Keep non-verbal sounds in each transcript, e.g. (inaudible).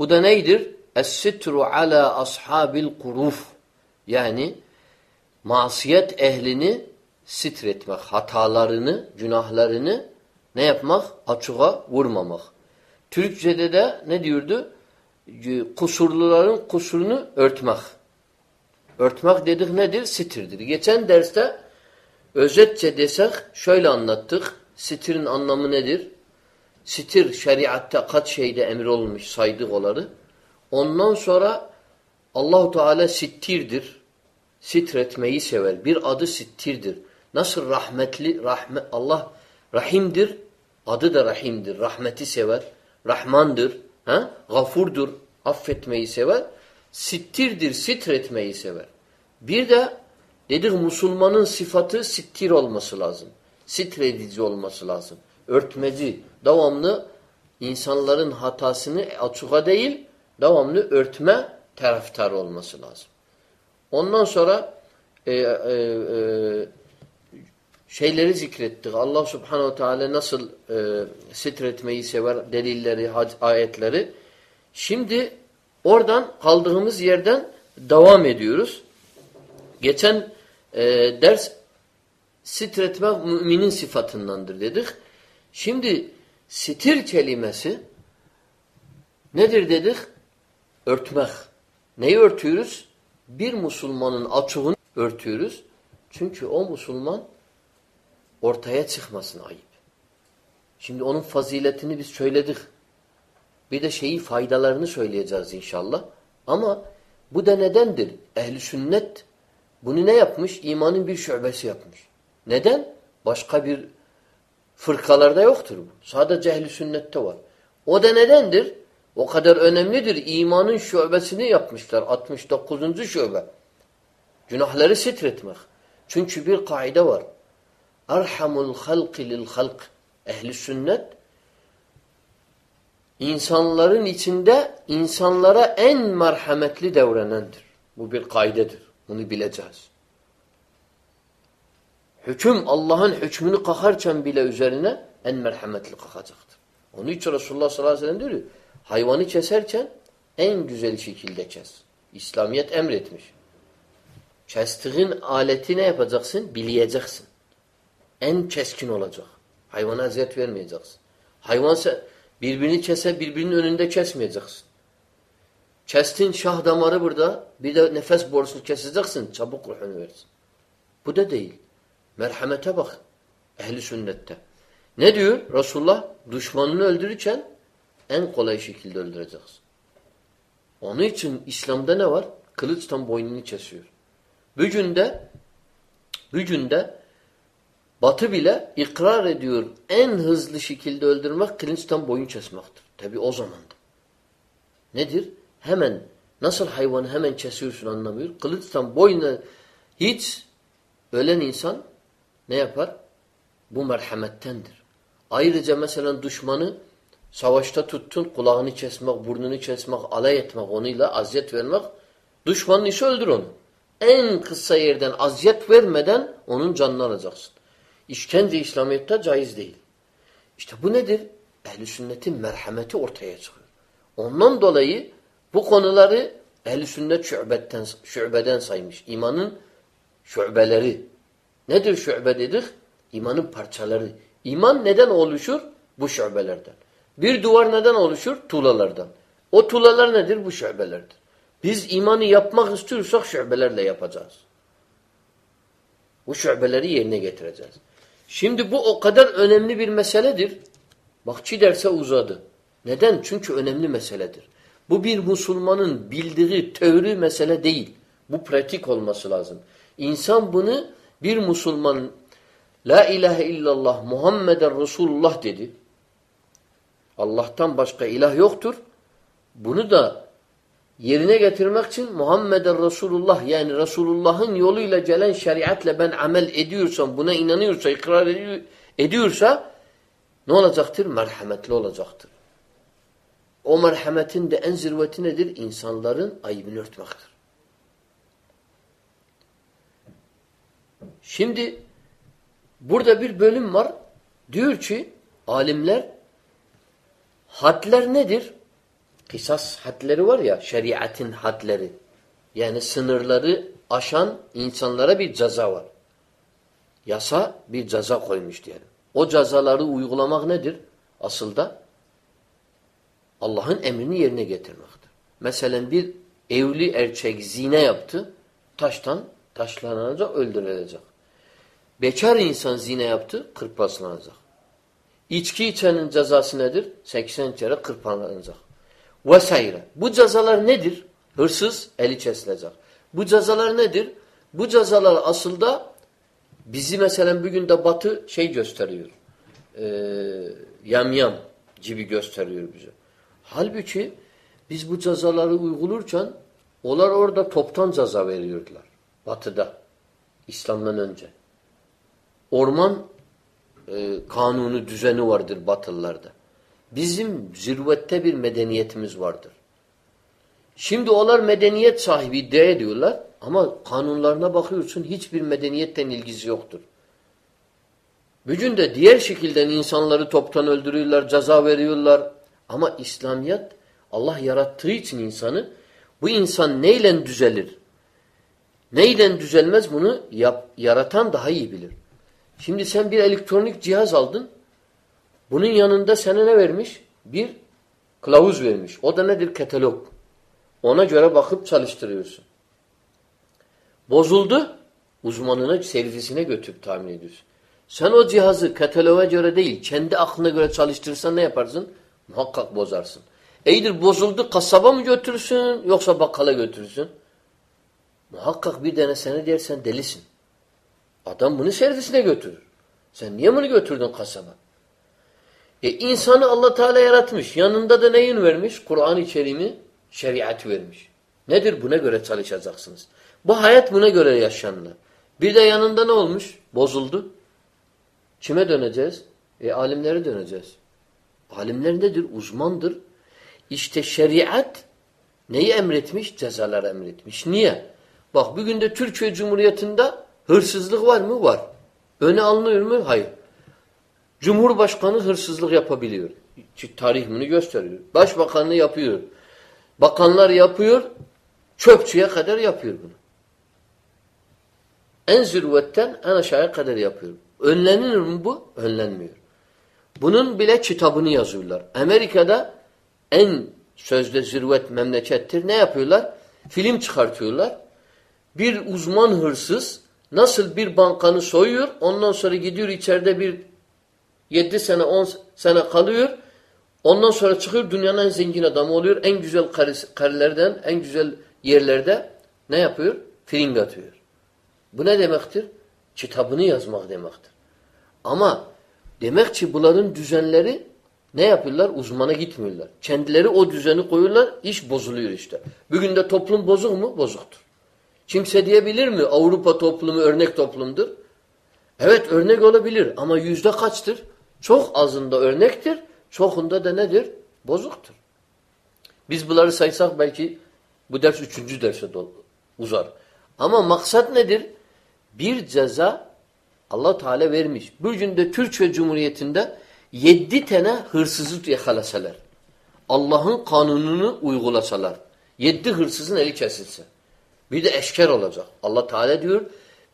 Bu da neydir? Es-sitru ala ashabil kuruf. Yani masiyet ehlini sitretmek, hatalarını, günahlarını ne yapmak? Açığa vurmamak. Türkçede de ne diyordu? Kusurluların kusurunu örtmek. Örtmek dedik nedir? Sitirdir. Geçen derste özetçe desek şöyle anlattık. Sitirin anlamı nedir? Sitir şeriatta kaç şeyde emir olmuş saydık onları. Ondan sonra Allahu Teala sittirdir. Sitretmeyi sever. Bir adı sittirdir. Nasıl rahmetli rahmet Allah rahimdir. Adı da rahimdir. Rahmeti sever. Rahmandır. Ha? Gafurdur. Affetmeyi sever. Sittirdir. Sitretmeyi sever. Bir de dedik Müslümanın sıfatı sittir olması lazım. Sitredici olması lazım. Örtmeci. Devamlı insanların hatasını açığa değil devamlı örtme taraftar olması lazım. Ondan sonra e, e, e, şeyleri zikrettik. Allah subhanehu teala nasıl e, sitretmeyi sever delilleri, ayetleri. Şimdi oradan kaldığımız yerden devam ediyoruz. Geçen e, ders sitretmek müminin sıfatındandır dedik. Şimdi sitir kelimesi nedir dedik? Örtmek. Neyi örtüyoruz? Bir Müslümanın açığını örtüyoruz. Çünkü o Müslüman ortaya çıkmasın ayıp. Şimdi onun faziletini biz söyledik. Bir de şeyi faydalarını söyleyeceğiz inşallah. Ama bu da nedendir? Ehli sünnet bunu ne yapmış? İmanın bir şubesi yapmış. Neden? Başka bir fırkalarda yoktur bu. Sadece ehli sünnette var. O da nedendir? O kadar önemlidir. İmanın şubesini yapmışlar. 69. şube. Günahları sitretmek. Çünkü bir kaide var. Erhamul halki lil halk. Ehli sünnet insanların içinde insanlara en merhametli davranandır. Bu bir kaidedir. Bunu bileceğiz. Hüküm Allah'ın hükmünü kakarken bile üzerine en merhametli kakacaktır. Onun için Resulullah sallallahu aleyhi ve sellem diyor hayvanı keserken en güzel şekilde kes. İslamiyet emretmiş. Kestiğin aleti ne yapacaksın? Bileyeceksin. En keskin olacak. Hayvana eziyet vermeyeceksin. Hayvan birbirini kese birbirinin önünde kesmeyeceksin. Kestin şah damarı burada. Bir de nefes borusunu keseceksin. Çabuk ruhunu versin. Bu da değil. Merhamete bak. Ehli sünnette. Ne diyor Resulullah? Düşmanını öldürürken en kolay şekilde öldüreceksin. Onun için İslam'da ne var? Kılıçtan boynunu kesiyor. Bugün de bugün de Batı bile ikrar ediyor en hızlı şekilde öldürmek kılıçtan boyun kesmektir. Tabi o zamanda. Nedir? Hemen nasıl hayvanı hemen kesiyorsun anlamıyor. Kılıçtan boyuna hiç ölen insan ne yapar? Bu merhamettendir. Ayrıca mesela düşmanı savaşta tuttun kulağını kesmek, burnunu kesmek, alay etmek onuyla aziyet vermek düşmanın işi öldür onu. En kısa yerden aziyet vermeden onun canını alacaksın. İşkence İslamiyet'te caiz değil. İşte bu nedir? Ehl-i sünnetin merhameti ortaya çıkıyor. Ondan dolayı bu konuları ehl-i sünnet şubetten, şubeden saymış. İmanın şubeleri. Nedir şube dedik? İmanın parçaları. İman neden oluşur? Bu şubelerden. Bir duvar neden oluşur? Tuğlalardan. O tuğlalar nedir? Bu şubelerdir. Biz imanı yapmak istiyorsak şubelerle yapacağız. Bu şubeleri yerine getireceğiz. Şimdi bu o kadar önemli bir meseledir. Bakçı derse uzadı. Neden? Çünkü önemli meseledir. Bu bir Müslümanın bildiği teori mesele değil. Bu pratik olması lazım. İnsan bunu bir Müslüman La ilahe illallah Muhammeden Resulullah dedi. Allah'tan başka ilah yoktur. Bunu da yerine getirmek için Muhammeden Resulullah yani Resulullah'ın yoluyla gelen şeriatle ben amel ediyorsam, buna inanıyorsa, ikrar ediyorsa ne olacaktır? Merhametli olacaktır. O merhametin de en zirveti nedir? İnsanların ayıbını örtmektir. Şimdi burada bir bölüm var. Diyor ki alimler hadler nedir? kısas hadleri var ya şeriatin hadleri. Yani sınırları aşan insanlara bir ceza var. Yasa bir ceza koymuş diyelim. O cezaları uygulamak nedir? Asıl da Allah'ın emrini yerine getirmektir. Mesela bir evli erkek zine yaptı, taştan taşlanacak, öldürülecek. Bekar insan zine yaptı, kırpaslanacak. İçki içenin cezası nedir? 80 kere kırplanacak. Vesaire. Bu cezalar nedir? Hırsız eli kesilecek. Bu cezalar nedir? Bu cezalar aslında bizi mesela bugün de batı şey gösteriyor. Ee, yamyam gibi gösteriyor bize. Halbuki biz bu cezaları uygulurken onlar orada toptan ceza veriyorlar. Batıda. İslam'dan önce. Orman e, kanunu, düzeni vardır Batılılarda. Bizim zirvette bir medeniyetimiz vardır. Şimdi onlar medeniyet sahibi iddia ediyorlar ama kanunlarına bakıyorsun hiçbir medeniyetten ilgisi yoktur. Bugün de diğer şekilde insanları toptan öldürüyorlar, ceza veriyorlar. Ama İslamiyet Allah yarattığı için insanı bu insan neyle düzelir? Neyle düzelmez bunu yap, yaratan daha iyi bilir. Şimdi sen bir elektronik cihaz aldın. Bunun yanında sana ne vermiş? Bir kılavuz vermiş. O da nedir? Katalog. Ona göre bakıp çalıştırıyorsun. Bozuldu. Uzmanına, servisine götürüp tahmin ediyorsun. Sen o cihazı kataloğa göre değil, kendi aklına göre çalıştırırsan ne yaparsın? Muhakkak bozarsın. Eydir bozuldu kasaba mı götürürsün yoksa bakkala götürürsün? Muhakkak bir tane seni dersen delisin. Adam bunu servisine götürür. Sen niye bunu götürdün kasaba? E insanı Allah Teala yaratmış. Yanında da neyin vermiş? Kur'an-ı Kerim'i, şeriatı vermiş. Nedir? Buna göre çalışacaksınız. Bu hayat buna göre yaşanır. Bir de yanında ne olmuş? Bozuldu. Kime döneceğiz? E alimlere döneceğiz. Alimler nedir? Uzmandır. İşte şeriat neyi emretmiş? Cezalar emretmiş. Niye? Bak bugün de Türkiye Cumhuriyeti'nde hırsızlık var mı? Var. Öne alınıyor mu? Hayır. Cumhurbaşkanı hırsızlık yapabiliyor. Tarih bunu gösteriyor. Başbakanlığı yapıyor. Bakanlar yapıyor. Çöpçüye kadar yapıyor bunu. En zirvetten en aşağıya kadar yapıyor. Önlenir mi bu? Önlenmiyor. Bunun bile kitabını yazıyorlar. Amerika'da en sözde zirvet memlekettir. Ne yapıyorlar? Film çıkartıyorlar. Bir uzman hırsız nasıl bir bankanı soyuyor, ondan sonra gidiyor içeride bir 7 sene 10 sene kalıyor. Ondan sonra çıkıyor dünyanın en zengin adamı oluyor. En güzel karilerden, en güzel yerlerde ne yapıyor? Film atıyor. Bu ne demektir? Kitabını yazmak demektir. Ama demek ki bunların düzenleri ne yapıyorlar? Uzmana gitmiyorlar. Kendileri o düzeni koyuyorlar, iş bozuluyor işte. Bugün de toplum bozuk mu? Bozuktur. Kimse diyebilir mi Avrupa toplumu örnek toplumdur? Evet örnek olabilir ama yüzde kaçtır? Çok azında örnektir, çokunda da nedir? Bozuktur. Biz bunları saysak belki bu ders üçüncü derse uzar. Ama maksat nedir? Bir ceza Allah Teala vermiş. Bir günde Türkiye Cumhuriyeti'nde yedi tane hırsızı yakalasalar. Allah'ın kanununu uygulasalar. Yedi hırsızın eli kesilse. Bir de eşker olacak. Allah Teala diyor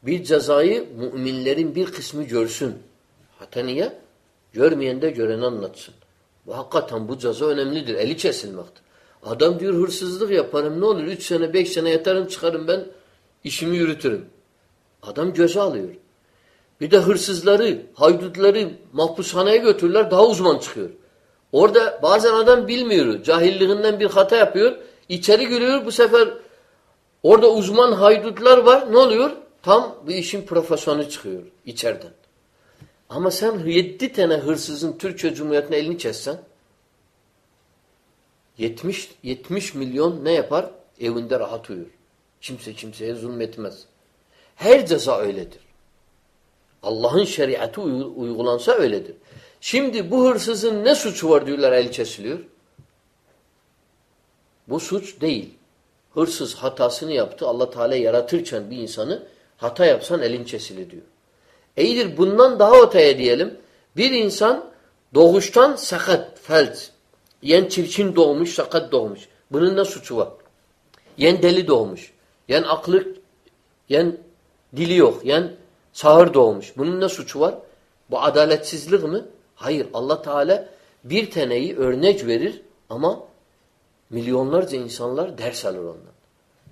bir cezayı müminlerin bir kısmı görsün. Hatta niye? Görmeyen de göreni anlatsın. Bu hakikaten bu ceza önemlidir. Eli kesilmektir. Adam diyor hırsızlık yaparım ne olur? Üç sene beş sene yatarım çıkarım ben işimi yürütürüm. Adam göze alıyor. Bir de hırsızları, haydutları mahpushaneye götürürler daha uzman çıkıyor. Orada bazen adam bilmiyor. Cahilliğinden bir hata yapıyor. İçeri giriyor bu sefer orada uzman haydutlar var. Ne oluyor? Tam bir işin profesyonu çıkıyor içeriden. Ama sen yedi tane hırsızın Türkiye Cumhuriyeti'ne elini kessen 70, 70 milyon ne yapar? Evinde rahat uyur. Kimse kimseye zulmetmez. Her ceza öyledir. Allah'ın şeriatı uygulansa öyledir. Şimdi bu hırsızın ne suçu var diyorlar el kesiliyor. Bu suç değil. Hırsız hatasını yaptı. Allah Teala yaratırken bir insanı hata yapsan elin kesilir diyor. İyidir bundan daha öteye diyelim. Bir insan doğuştan sakat, felç. yen çirkin doğmuş, sakat doğmuş. Bunun ne suçu var? Yen deli doğmuş. Yen aklı, yen dili yok. Yen sağır doğmuş. Bunun ne suçu var? Bu adaletsizlik mi? Hayır. Allah Teala bir taneyi örnek verir ama milyonlarca insanlar ders alır ondan.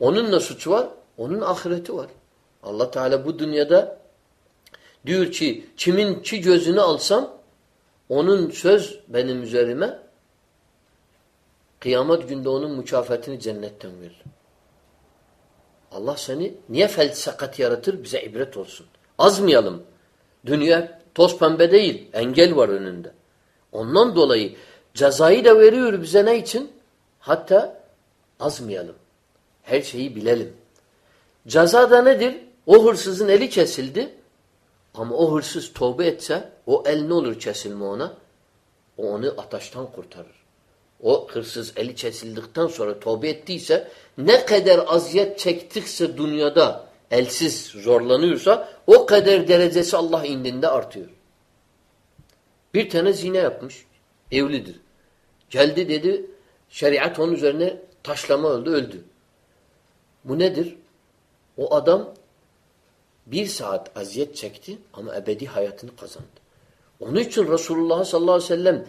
Onun ne suçu var? Onun ahireti var. Allah Teala bu dünyada diyor ki kimin çi gözünü alsam onun söz benim üzerime kıyamet günde onun mükafatını cennetten verir. Allah seni niye felsakat yaratır? Bize ibret olsun. Azmayalım. Dünya toz pembe değil. Engel var önünde. Ondan dolayı cezayı da veriyor bize ne için? Hatta azmayalım. Her şeyi bilelim. Ceza da nedir? O hırsızın eli kesildi. Ama o hırsız tövbe etse o el ne olur kesilme ona? O onu ataştan kurtarır. O hırsız eli kesildikten sonra tövbe ettiyse ne kadar aziyet çektikse dünyada elsiz zorlanıyorsa o kadar derecesi Allah indinde artıyor. Bir tane zine yapmış. Evlidir. Geldi dedi şeriat onun üzerine taşlama öldü öldü. Bu nedir? O adam bir saat aziyet çekti ama ebedi hayatını kazandı. Onun için Resulullah sallallahu aleyhi ve sellem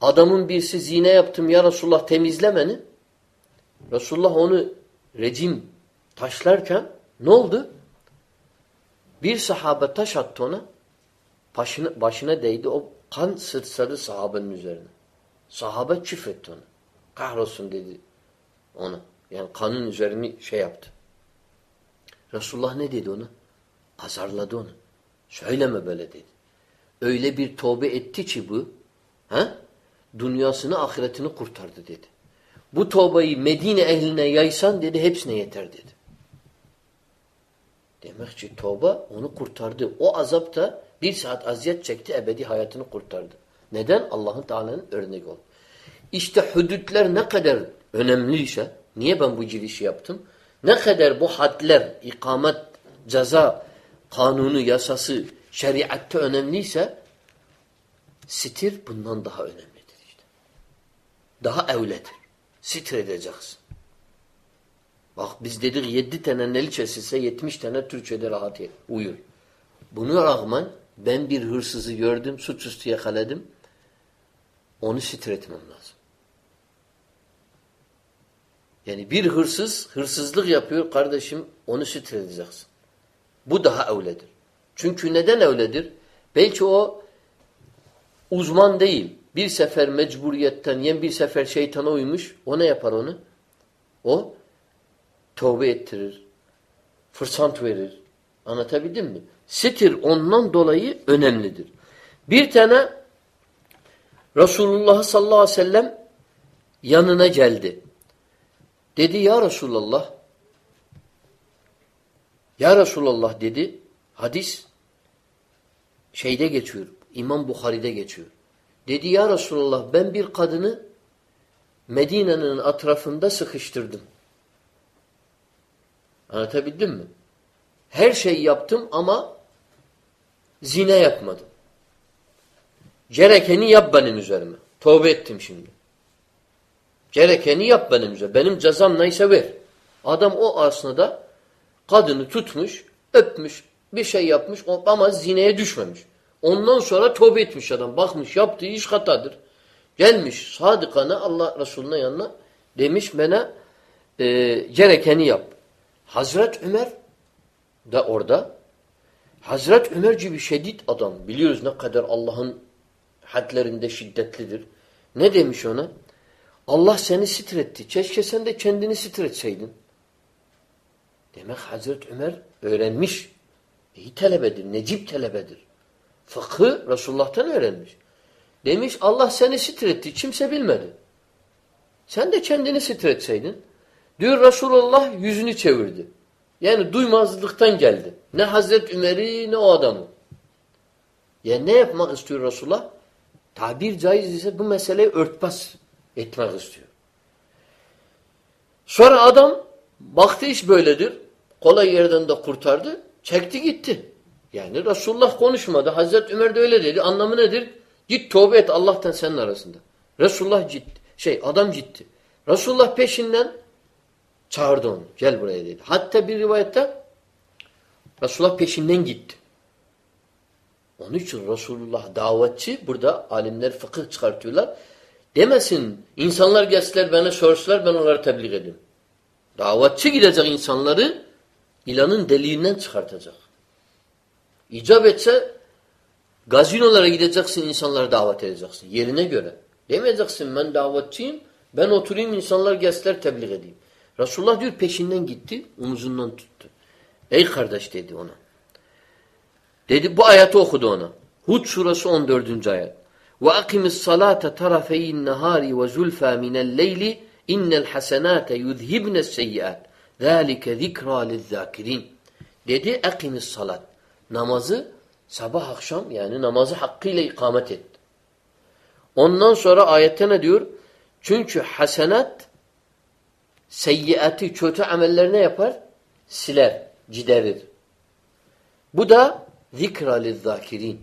adamın birisi zine yaptım ya Resulullah temizlemeni Resulullah onu rejim taşlarken ne oldu? Bir sahabe taş attı ona başına, başına değdi o kan sırtsadı sahabenin üzerine. Sahabe küfretti ona. Kahrolsun dedi ona. Yani kanın üzerini şey yaptı. Resulullah ne dedi ona? Azarladı onu. Söyleme böyle dedi. Öyle bir tövbe etti ki bu, he? dünyasını ahiretini kurtardı dedi. Bu tövbeyi Medine ehline yaysan dedi hepsine yeter dedi. Demek ki tövbe onu kurtardı. O azap da bir saat aziyet çekti ebedi hayatını kurtardı. Neden? Allah'ın Teala'nın örnek ol. İşte hudutlar ne kadar önemliyse, niye ben bu girişi yaptım? Ne kadar bu hadler, ikamet, ceza, kanunu, yasası, şeriatta önemliyse sitir bundan daha önemlidir işte. Daha evledir. Sitir edeceksin. Bak biz dedik yedi tane neli kesilse yetmiş tane Türkçe'de rahat uyur. Buna rağmen ben bir hırsızı gördüm, suçüstü yakaladım. Onu sitir etmem lazım. Yani bir hırsız hırsızlık yapıyor kardeşim onu sitir edeceksin. Bu daha evledir. Çünkü neden evledir? Belki o uzman değil. Bir sefer mecburiyetten yen bir sefer şeytana uymuş. O ne yapar onu? O tövbe ettirir. Fırsat verir. Anlatabildim mi? Sitir ondan dolayı önemlidir. Bir tane Resulullah sallallahu aleyhi ve sellem yanına geldi. Dedi ya Resulallah ya Resulallah dedi hadis şeyde geçiyor. İmam Bukhari'de geçiyor. Dedi ya Resulallah ben bir kadını Medine'nin etrafında sıkıştırdım. Anlatabildim mi? Her şeyi yaptım ama zine yapmadım. Gerekeni yap benim üzerime. Tövbe ettim şimdi. Gerekeni yap benim üzerime. Benim cezam neyse ver. Adam o aslında kadını tutmuş, öpmüş, bir şey yapmış ama zineye düşmemiş. Ondan sonra tövbe etmiş adam. Bakmış yaptığı iş hatadır. Gelmiş sadıkana Allah Resulüne yanına demiş bana e, gerekeni yap. Hazret Ömer da orada. Hazret Ömer gibi şiddet adam. Biliyoruz ne kadar Allah'ın hadlerinde şiddetlidir. Ne demiş ona? Allah seni sitretti. Keşke sen de kendini sitretseydin. Demek Hazreti Ömer öğrenmiş. İyi telebedir, necip telebedir. Fıkhı Resulullah'tan öğrenmiş. Demiş Allah seni sitretti. Kimse bilmedi. Sen de kendini sitretseydin. Diyor Resulullah yüzünü çevirdi. Yani duymazlıktan geldi. Ne Hazreti Ömer'i ne o adamı. Yani ne yapmak istiyor Resulullah? Tabir caiz ise bu meseleyi örtbas etmek istiyor. Sonra adam baktı iş böyledir. Kolay yerden de kurtardı. Çekti gitti. Yani Resulullah konuşmadı. Hazreti Ömer de öyle dedi. Anlamı nedir? Git tövbe et Allah'tan senin arasında. Resulullah ciddi. Şey adam ciddi. Resulullah peşinden çağırdı onu. Gel buraya dedi. Hatta bir rivayette Resulullah peşinden gitti. Onun için Resulullah davetçi burada alimler fıkıh çıkartıyorlar. Demesin insanlar gelseler bana sorsalar ben onları tebliğ edeyim. Davetçi gidecek insanları ilanın deliğinden çıkartacak. İcap etse gazinolara gideceksin insanları davet edeceksin. Yerine göre. Demeyeceksin ben davetçiyim ben oturayım insanlar gelseler tebliğ edeyim. Resulullah diyor peşinden gitti omuzundan tuttu. Ey kardeş dedi ona. Dedi bu ayeti okudu ona. Hud suresi 14. ayet. Ve akimis salate tarafeyin nehari ve zulfa minel leyli innel hasenate yuzhibnes seyyiat. Zalike zikra lizzakirin. Dedi akimis salat. Namazı sabah akşam yani namazı hakkıyla ikamet et. Ondan sonra ayette ne diyor? Çünkü hasenat seyyiati kötü ameller ne yapar? Siler, giderir. Bu da zikra lizzakirin.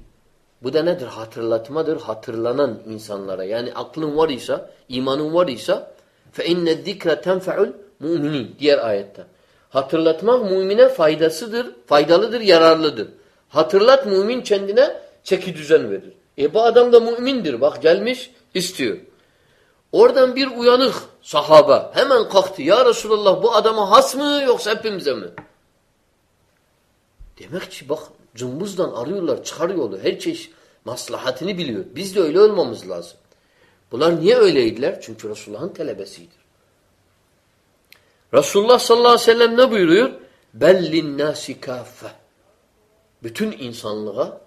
Bu da nedir? Hatırlatmadır. Hatırlanan insanlara. Yani aklın var ise, imanın var ise inne zikra tenfe'ul müminin. Diğer ayette. Hatırlatmak mümine faydasıdır, faydalıdır, yararlıdır. Hatırlat mümin kendine çeki düzen verir. E bu adam da mümindir. Bak gelmiş istiyor. Oradan bir uyanık sahaba hemen kalktı. Ya Resulallah bu adama has mı yoksa hepimize mi? Demek ki bak cımbızdan arıyorlar, çıkarıyorlar. Her çeşit maslahatını biliyor. Biz de öyle olmamız lazım. Bunlar niye öyleydiler? Çünkü Resulullah'ın talebesidir. Resulullah sallallahu aleyhi ve sellem ne buyuruyor? Bellin nasi kaffe. Bütün insanlığa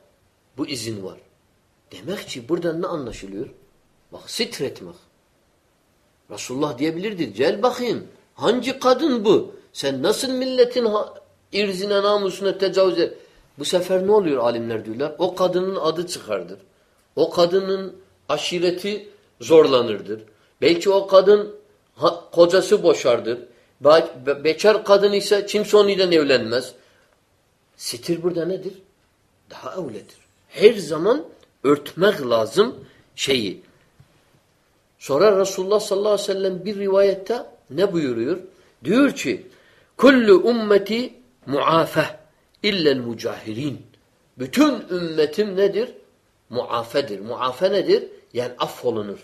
bu izin var. Demek ki buradan ne anlaşılıyor? Bak sitretmek. Resulullah diyebilirdi. Gel bakayım. Hangi kadın bu? Sen nasıl milletin irzine namusuna tecavüz et? Bu sefer ne oluyor alimler diyorlar? O kadının adı çıkardır. O kadının aşireti zorlanırdır. Belki o kadın kocası boşardır. Be bekar kadın ise kimse onunla evlenmez. Sitir burada nedir? Daha öyledir. Her zaman örtmek lazım şeyi. Sonra Resulullah sallallahu aleyhi ve sellem bir rivayette ne buyuruyor? Diyor ki kullu ummeti muafeh illel mucahirin. Bütün ümmetim nedir? Muafedir. Muafe nedir? Yani affolunur.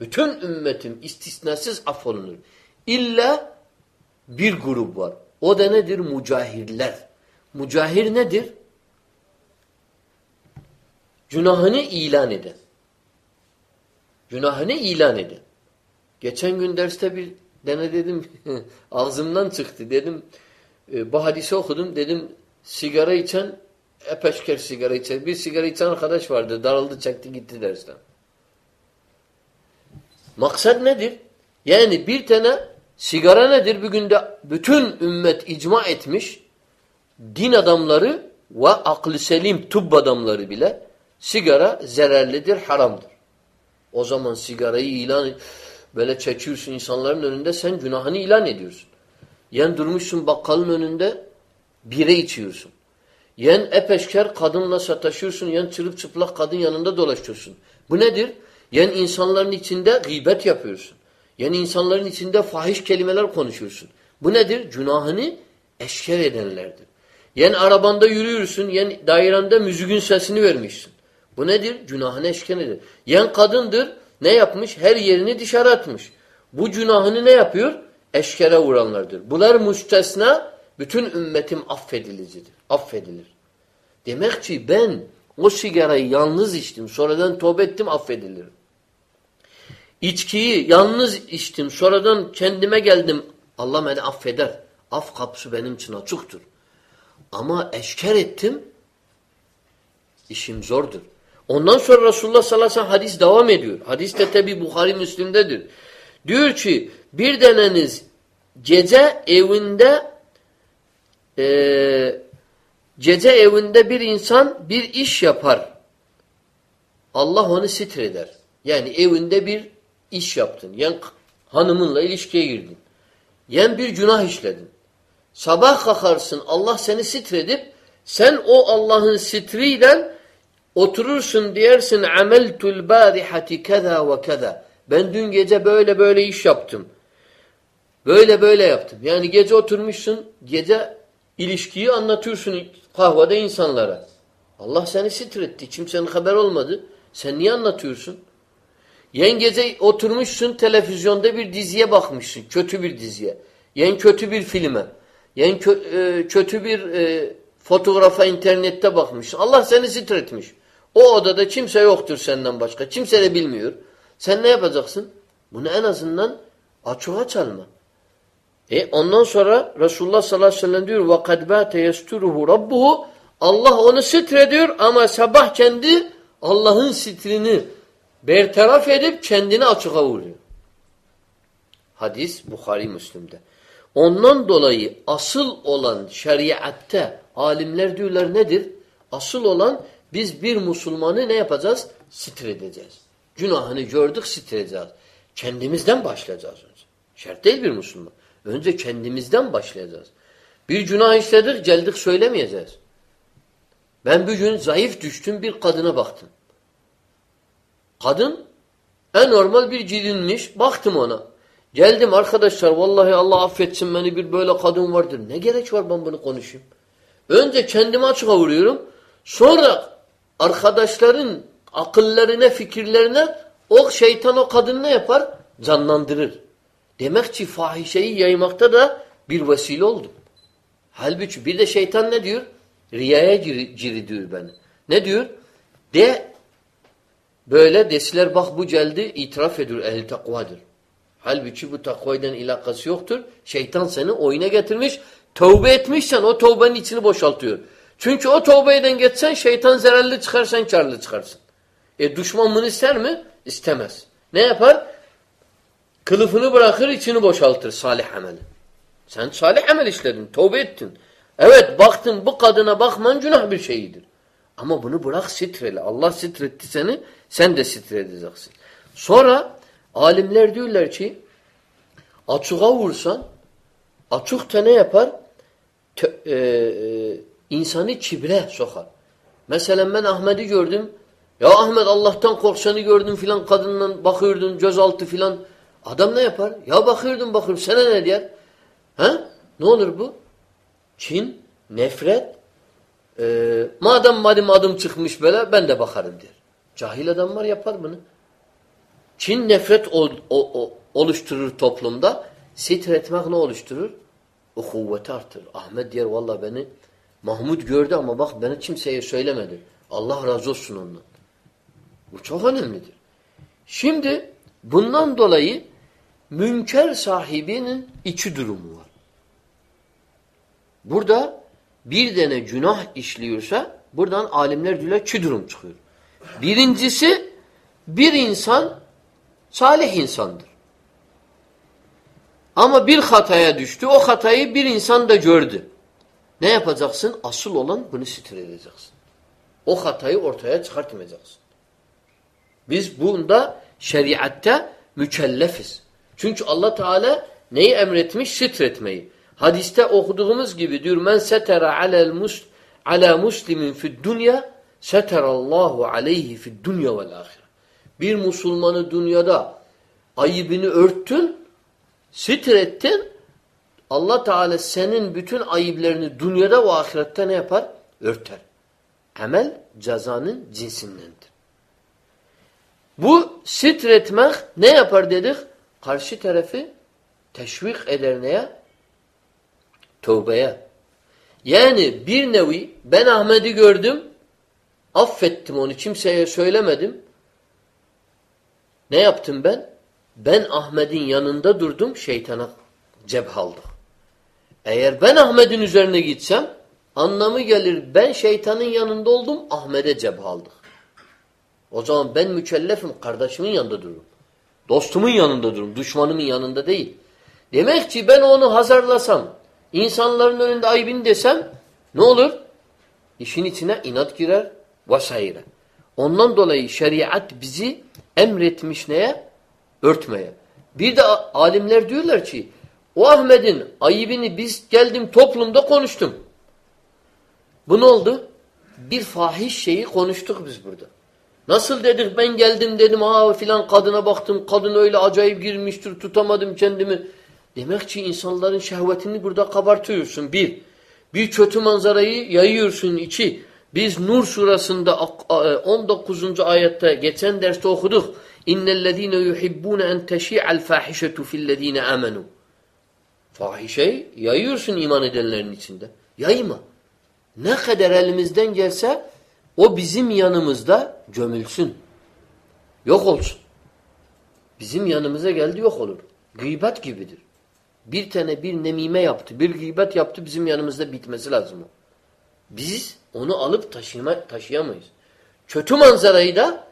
Bütün ümmetim istisnasız affolunur. İlla bir grup var. O da nedir? Mucahirler. Mucahir nedir? Günahını ilan eden. Günahını ilan eden. Geçen gün derste bir dene dedim (laughs) ağzımdan çıktı. Dedim e, bu hadisi okudum. Dedim sigara içen epeşker sigara içen. Bir sigara içen arkadaş vardı. Daraldı çekti gitti dersten. Maksat nedir? Yani bir tane sigara nedir? Bugün de bütün ümmet icma etmiş. Din adamları ve aklı selim tıbb adamları bile sigara zararlıdır, haramdır. O zaman sigarayı ilan böyle çekiyorsun insanların önünde sen günahını ilan ediyorsun. Yen durmuşsun bakkalın önünde bire içiyorsun. Yen epeşker kadınla sataşıyorsun. Yen çırıp çıplak kadın yanında dolaşıyorsun. Bu nedir? Yen insanların içinde gıybet yapıyorsun. Yen insanların içinde fahiş kelimeler konuşuyorsun. Bu nedir? Günahını eşker edenlerdir. Yen arabanda yürüyorsun, yen dairende müziğin sesini vermişsin. Bu nedir? Günahını eşken eder. Yen kadındır, ne yapmış? Her yerini dışarı atmış. Bu günahını ne yapıyor? Eşkere vuranlardır. Bunlar müstesna, bütün ümmetim affedilicidir. Affedilir. Demek ki ben o sigarayı yalnız içtim, sonradan tövbe ettim, affedilirim. İçkiyi yalnız içtim, sonradan kendime geldim, Allah beni affeder. Af kapısı benim için açıktır. Ama eşker ettim, işim zordur. Ondan sonra Resulullah sallallahu aleyhi ve sellem hadis devam ediyor. Hadis de tabi Bukhari Müslim'dedir. Diyor ki bir deneniz gece evinde e, gece evinde bir insan bir iş yapar. Allah onu sitreder. Yani evinde bir iş yaptın. Yani hanımınla ilişkiye girdin. Yani bir günah işledin. Sabah kalkarsın Allah seni sitredip sen o Allah'ın sitriyle Oturursun diyersin ameltul barihati keza ve keza. Ben dün gece böyle böyle iş yaptım. Böyle böyle yaptım. Yani gece oturmuşsun, gece ilişkiyi anlatıyorsun kahvede insanlara. Allah seni sitretti. Kimsenin haber olmadı. Sen niye anlatıyorsun? Yen gece oturmuşsun televizyonda bir diziye bakmışsın. Kötü bir diziye. Yen kötü bir filme. Yen kö e, kötü bir e, fotoğrafa internette bakmışsın. Allah seni sitretmiş. O odada kimse yoktur senden başka. Kimse de bilmiyor. Sen ne yapacaksın? Bunu en azından açığa çalma. E ondan sonra Resulullah sallallahu aleyhi ve sellem diyor وَقَدْ بَاتَ يَسْتُرُهُ رَبُّهُ Allah onu sitrediyor ama sabah kendi Allah'ın sitrini bertaraf edip kendini açığa vuruyor. Hadis Bukhari Müslim'de. Ondan dolayı asıl olan şeriatte alimler diyorlar nedir? Asıl olan biz bir Müslümanı ne yapacağız? Sitredeceğiz. Günahını gördük sitredeceğiz. Kendimizden başlayacağız önce. Şart değil bir Müslüman. Önce kendimizden başlayacağız. Bir günah işledik, geldik söylemeyeceğiz. Ben bir gün zayıf düştüm bir kadına baktım. Kadın en normal bir cidinmiş. Baktım ona. Geldim arkadaşlar vallahi Allah affetsin beni bir böyle kadın vardır. Ne gerek var ben bunu konuşayım? Önce kendimi açığa vuruyorum. Sonra arkadaşların akıllarına, fikirlerine o şeytan o kadın ne yapar? Canlandırır. Demek ki fahişeyi yaymakta da bir vesile oldum. Halbuki bir de şeytan ne diyor? Riyaya giri, giri diyor beni. Ne diyor? De böyle desiler bak bu geldi itiraf ediyor ehli takvadır. Halbuki bu takvayla ilakası yoktur. Şeytan seni oyuna getirmiş. Tövbe etmişsen o tövbenin içini boşaltıyor. Çünkü o tövbeyden geçsen şeytan zararlı çıkarsan karlı çıkarsın. E düşman bunu ister mi? İstemez. Ne yapar? Kılıfını bırakır içini boşaltır salih ameli. Sen salih amel işledin. Tövbe ettin. Evet baktın bu kadına bakman günah bir şeyidir. Ama bunu bırak sitrele. Allah sitretti seni. Sen de sitredeceksin. Sonra alimler diyorlar ki açığa vursan açıkta ne yapar? Tö, e, e, insanı kibre sokar. Mesela ben Ahmet'i gördüm. Ya Ahmet Allah'tan korksanı gördüm filan kadından bakıyordun gözaltı filan. Adam ne yapar? Ya bakıyordun bakır sana ne diyer? Ha? Ne olur bu? Çin, nefret. Ee, madem madem adım çıkmış böyle ben de bakarım der. Cahil adamlar yapar bunu. Çin nefret ol, o, o, oluşturur toplumda. Sitretmek ne oluşturur? O kuvveti artır. Ahmet diyor valla beni Mahmud gördü ama bak beni kimseye söylemedi. Allah razı olsun ondan. Bu çok önemlidir. Şimdi bundan dolayı münker sahibinin iki durumu var. Burada bir tane günah işliyorsa buradan alimler diyorlar iki durum çıkıyor. Birincisi bir insan salih insandır. Ama bir hataya düştü. O hatayı bir insan da gördü. Ne yapacaksın? Asıl olan bunu sitir edeceksin. O hatayı ortaya çıkartmayacaksın. Biz bunda şeriatte mükellefiz. Çünkü Allah Teala neyi emretmiş? Sitretmeyi. Hadiste okuduğumuz gibi diyor men setera alel mus ala muslimin fid dunya seterallahu aleyhi fid dunya vel ahire. Bir Müslümanı dünyada ayıbını örttün, sitrettin, Allah Teala senin bütün ayıplarını dünyada ve ahirette ne yapar? Örter. Amel cezanın cinsindendir. Bu sitretmek ne yapar dedik? Karşı tarafı teşvik eder neye? Tövbeye. Yani bir nevi ben Ahmet'i gördüm, affettim onu kimseye söylemedim. Ne yaptım ben? Ben Ahmet'in yanında durdum, şeytana cebh aldık. Eğer ben Ahmet'in üzerine gitsem, anlamı gelir ben şeytanın yanında oldum, Ahmet'e cebh aldık. O zaman ben mükellefim, kardeşimin yanında dururum. Dostumun yanında dururum, düşmanımın yanında değil. Demek ki ben onu hazırlasam, insanların önünde ayıbını desem, ne olur? İşin içine inat girer, vesaire. Ondan dolayı şeriat bizi emretmiş neye? Örtmeye. Bir de alimler diyorlar ki, o Ahmet'in ayıbını biz geldim toplumda konuştum. Bu ne oldu? bir fahiş şeyi konuştuk biz burada. Nasıl dedik ben geldim dedim ha filan kadına baktım kadın öyle acayip girmiştir tutamadım kendimi. Demek ki insanların şehvetini burada kabartıyorsun. Bir, bir kötü manzarayı yayıyorsun. iki biz Nur surasında 19. ayette geçen derste okuduk. İnnellezîne yuhibbûne en teşî'al fâhişetu fillezîne âmenû. Fahişeyi yayıyorsun iman edenlerin içinde. Yayma. Ne kadar elimizden gelse o bizim yanımızda gömülsün. Yok olsun. Bizim yanımıza geldi yok olur. Gıybet gibidir. Bir tane bir nemime yaptı, bir gıybet yaptı bizim yanımızda bitmesi lazım o. Biz onu alıp taşıma, taşıyamayız. Kötü manzarayı da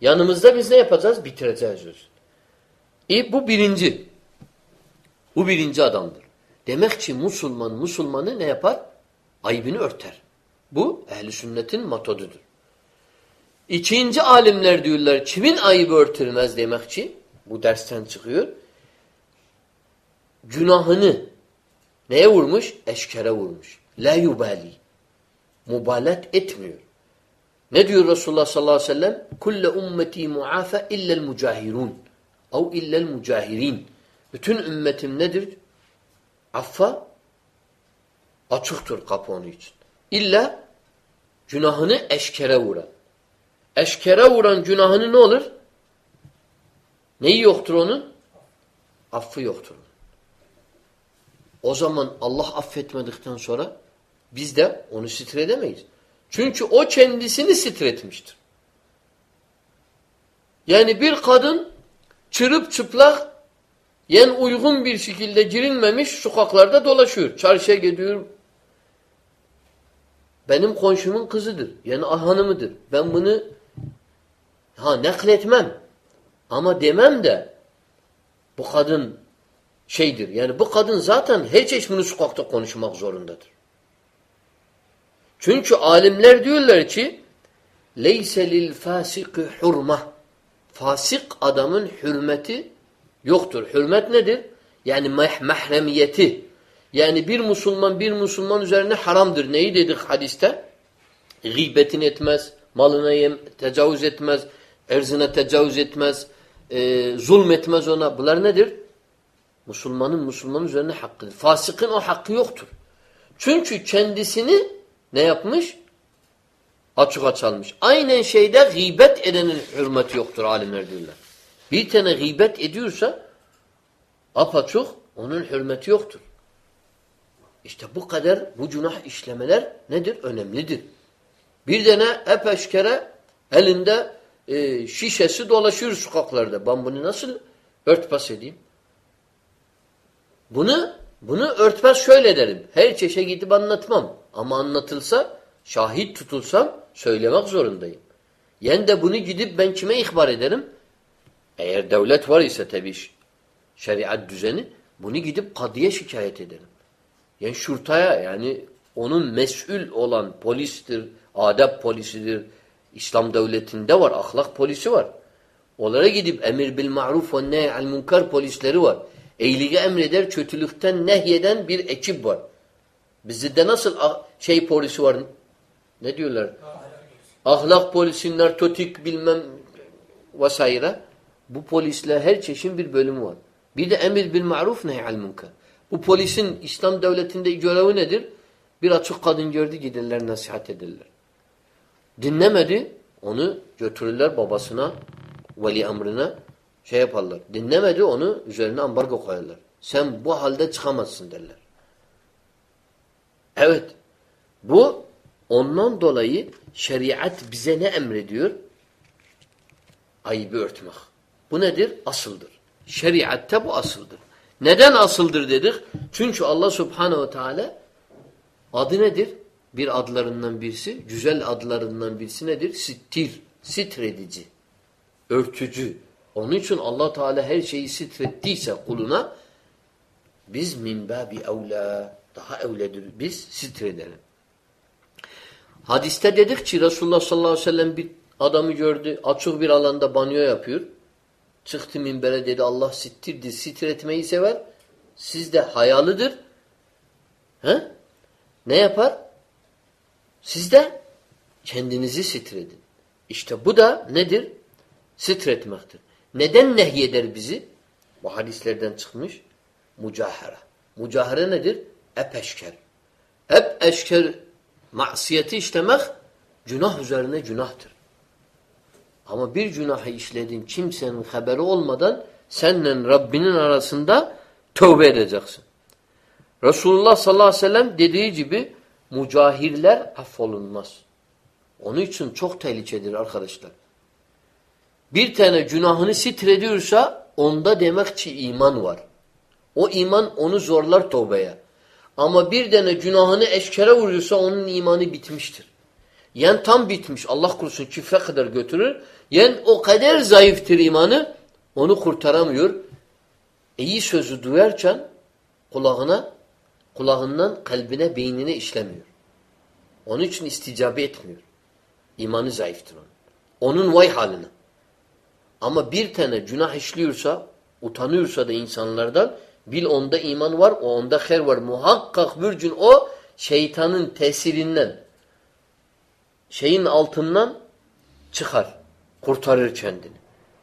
yanımızda biz ne yapacağız? Bitireceğiz. E, bu birinci. Bu birinci adamdır. Demek ki Musulman Musulmanı ne yapar? Aybını örter. Bu ehli sünnetin metodudur. İkinci alimler diyorlar kimin ayıbı örtülmez demek ki bu dersten çıkıyor. Günahını neye vurmuş? Eşkere vurmuş. La yubali. Mubalat etmiyor. Ne diyor Resulullah sallallahu aleyhi ve sellem? Kulle ummeti muafe illel mucahirun. Av illel mucahirin. Bütün ümmetim nedir? Affa açıktır kapı onun için. İlla günahını eşkere vuran. Eşkere vuran günahını ne olur? Neyi yoktur onun? Affı yoktur. O zaman Allah affetmedikten sonra biz de onu sitredemeyiz. Çünkü o kendisini sitretmiştir. Yani bir kadın çırıp çıplak yen uygun bir şekilde girilmemiş sokaklarda dolaşıyor. Çarşıya gidiyor. Benim komşumun kızıdır. Yani hanımıdır. Ben bunu ha nakletmem. Ama demem de bu kadın şeydir. Yani bu kadın zaten her çeşmini sokakta konuşmak zorundadır. Çünkü alimler diyorlar ki leyse lil hurma. Fasık adamın hürmeti yoktur. Hürmet nedir? Yani mahremiyeti. Yani bir Müslüman bir Müslüman üzerine haramdır. Neyi dedik hadiste? Gıybetini etmez, malına yem, tecavüz etmez, erzine tecavüz etmez, e, zulmetmez ona. Bunlar nedir? Müslümanın Müslümanın üzerine hakkıdır. Fasıkın o hakkı yoktur. Çünkü kendisini ne yapmış? Açık açalmış. Aynen şeyde gıybet edenin hürmeti yoktur alimler diyorlar. Bir tane gıybet ediyorsa apaçık onun hürmeti yoktur. İşte bu kadar bu günah işlemeler nedir? Önemlidir. Bir tane hep eşkere elinde e, şişesi dolaşıyor sokaklarda. Ben bunu nasıl örtbas edeyim? Bunu bunu örtbas şöyle derim. Her çeşe gidip anlatmam. Ama anlatılsa, şahit tutulsam söylemek zorundayım. Yani de bunu gidip ben kime ihbar ederim? Eğer devlet var ise tabii şeriat düzeni bunu gidip kadıya şikayet ederim. Yani şurtaya yani onun mesul olan polistir, adab polisidir. İslam devletinde var, ahlak polisi var. Onlara gidip emir bil ma'ruf ve nehy'al munkar polisleri var. İyiliği emreder, kötülükten nehyeden bir ekip var. Bizde nasıl şey polisi var? Ne diyorlar? Ahlak polisi, narkotik bilmem vesaire. Bu polisle her çeşit bir bölümü var. Bir de emir bil ma'ruf nehy'al munkar. Bu polisin İslam devletinde görevi nedir? Bir açık kadın gördü giderler nasihat ederler. Dinlemedi onu götürürler babasına, veli emrine şey yaparlar. Dinlemedi onu üzerine ambargo koyarlar. Sen bu halde çıkamazsın derler. Evet. Bu ondan dolayı şeriat bize ne emrediyor? Ayıbı örtmek. Bu nedir? Asıldır. Şeriatte bu asıldır. Neden asıldır dedik? Çünkü Allah subhanehu teala adı nedir? Bir adlarından birisi, güzel adlarından birisi nedir? Sittir, sitredici, örtücü. Onun için allah Teala her şeyi sitrettiyse kuluna biz min babi evla daha evledir. Biz sitredelim. Hadiste dedik ki Resulullah sallallahu aleyhi ve sellem bir adamı gördü. Açık bir alanda banyo yapıyor. Çıktı minbere dedi Allah sittirdir. Sitir etmeyi sever. Siz de hayalıdır. He? Ne yapar? Siz de Kendinizi sitredin. İşte bu da nedir? Sitretmektir. Neden nehyeder bizi? Bu hadislerden çıkmış. Mucahara. Mucahara nedir? Hep eşker. Hep eşker masiyeti işlemek günah üzerine günahtır. Ama bir günahı işledin kimsenin haberi olmadan senle Rabbinin arasında tövbe edeceksin. Resulullah sallallahu aleyhi ve sellem dediği gibi mucahirler affolunmaz. Onun için çok tehlikedir arkadaşlar. Bir tane günahını sitrediyorsa onda demek ki iman var. O iman onu zorlar tövbeye. Ama bir tane günahını eşkere vuruyorsa onun imanı bitmiştir. Yen tam bitmiş. Allah korusun küfre kadar götürür. Yen o kadar zayıftır imanı onu kurtaramıyor. İyi sözü duyarken kulağına kulağından kalbine, beynine işlemiyor. Onun için isticabe etmiyor. İmanı zayıftır onun. Onun vay haline. Ama bir tane günah işliyorsa, utanıyorsa da insanlardan bil onda iman var, o onda her var. Muhakkak bir gün o şeytanın tesirinden, şeyin altından çıkar. Kurtarır kendini.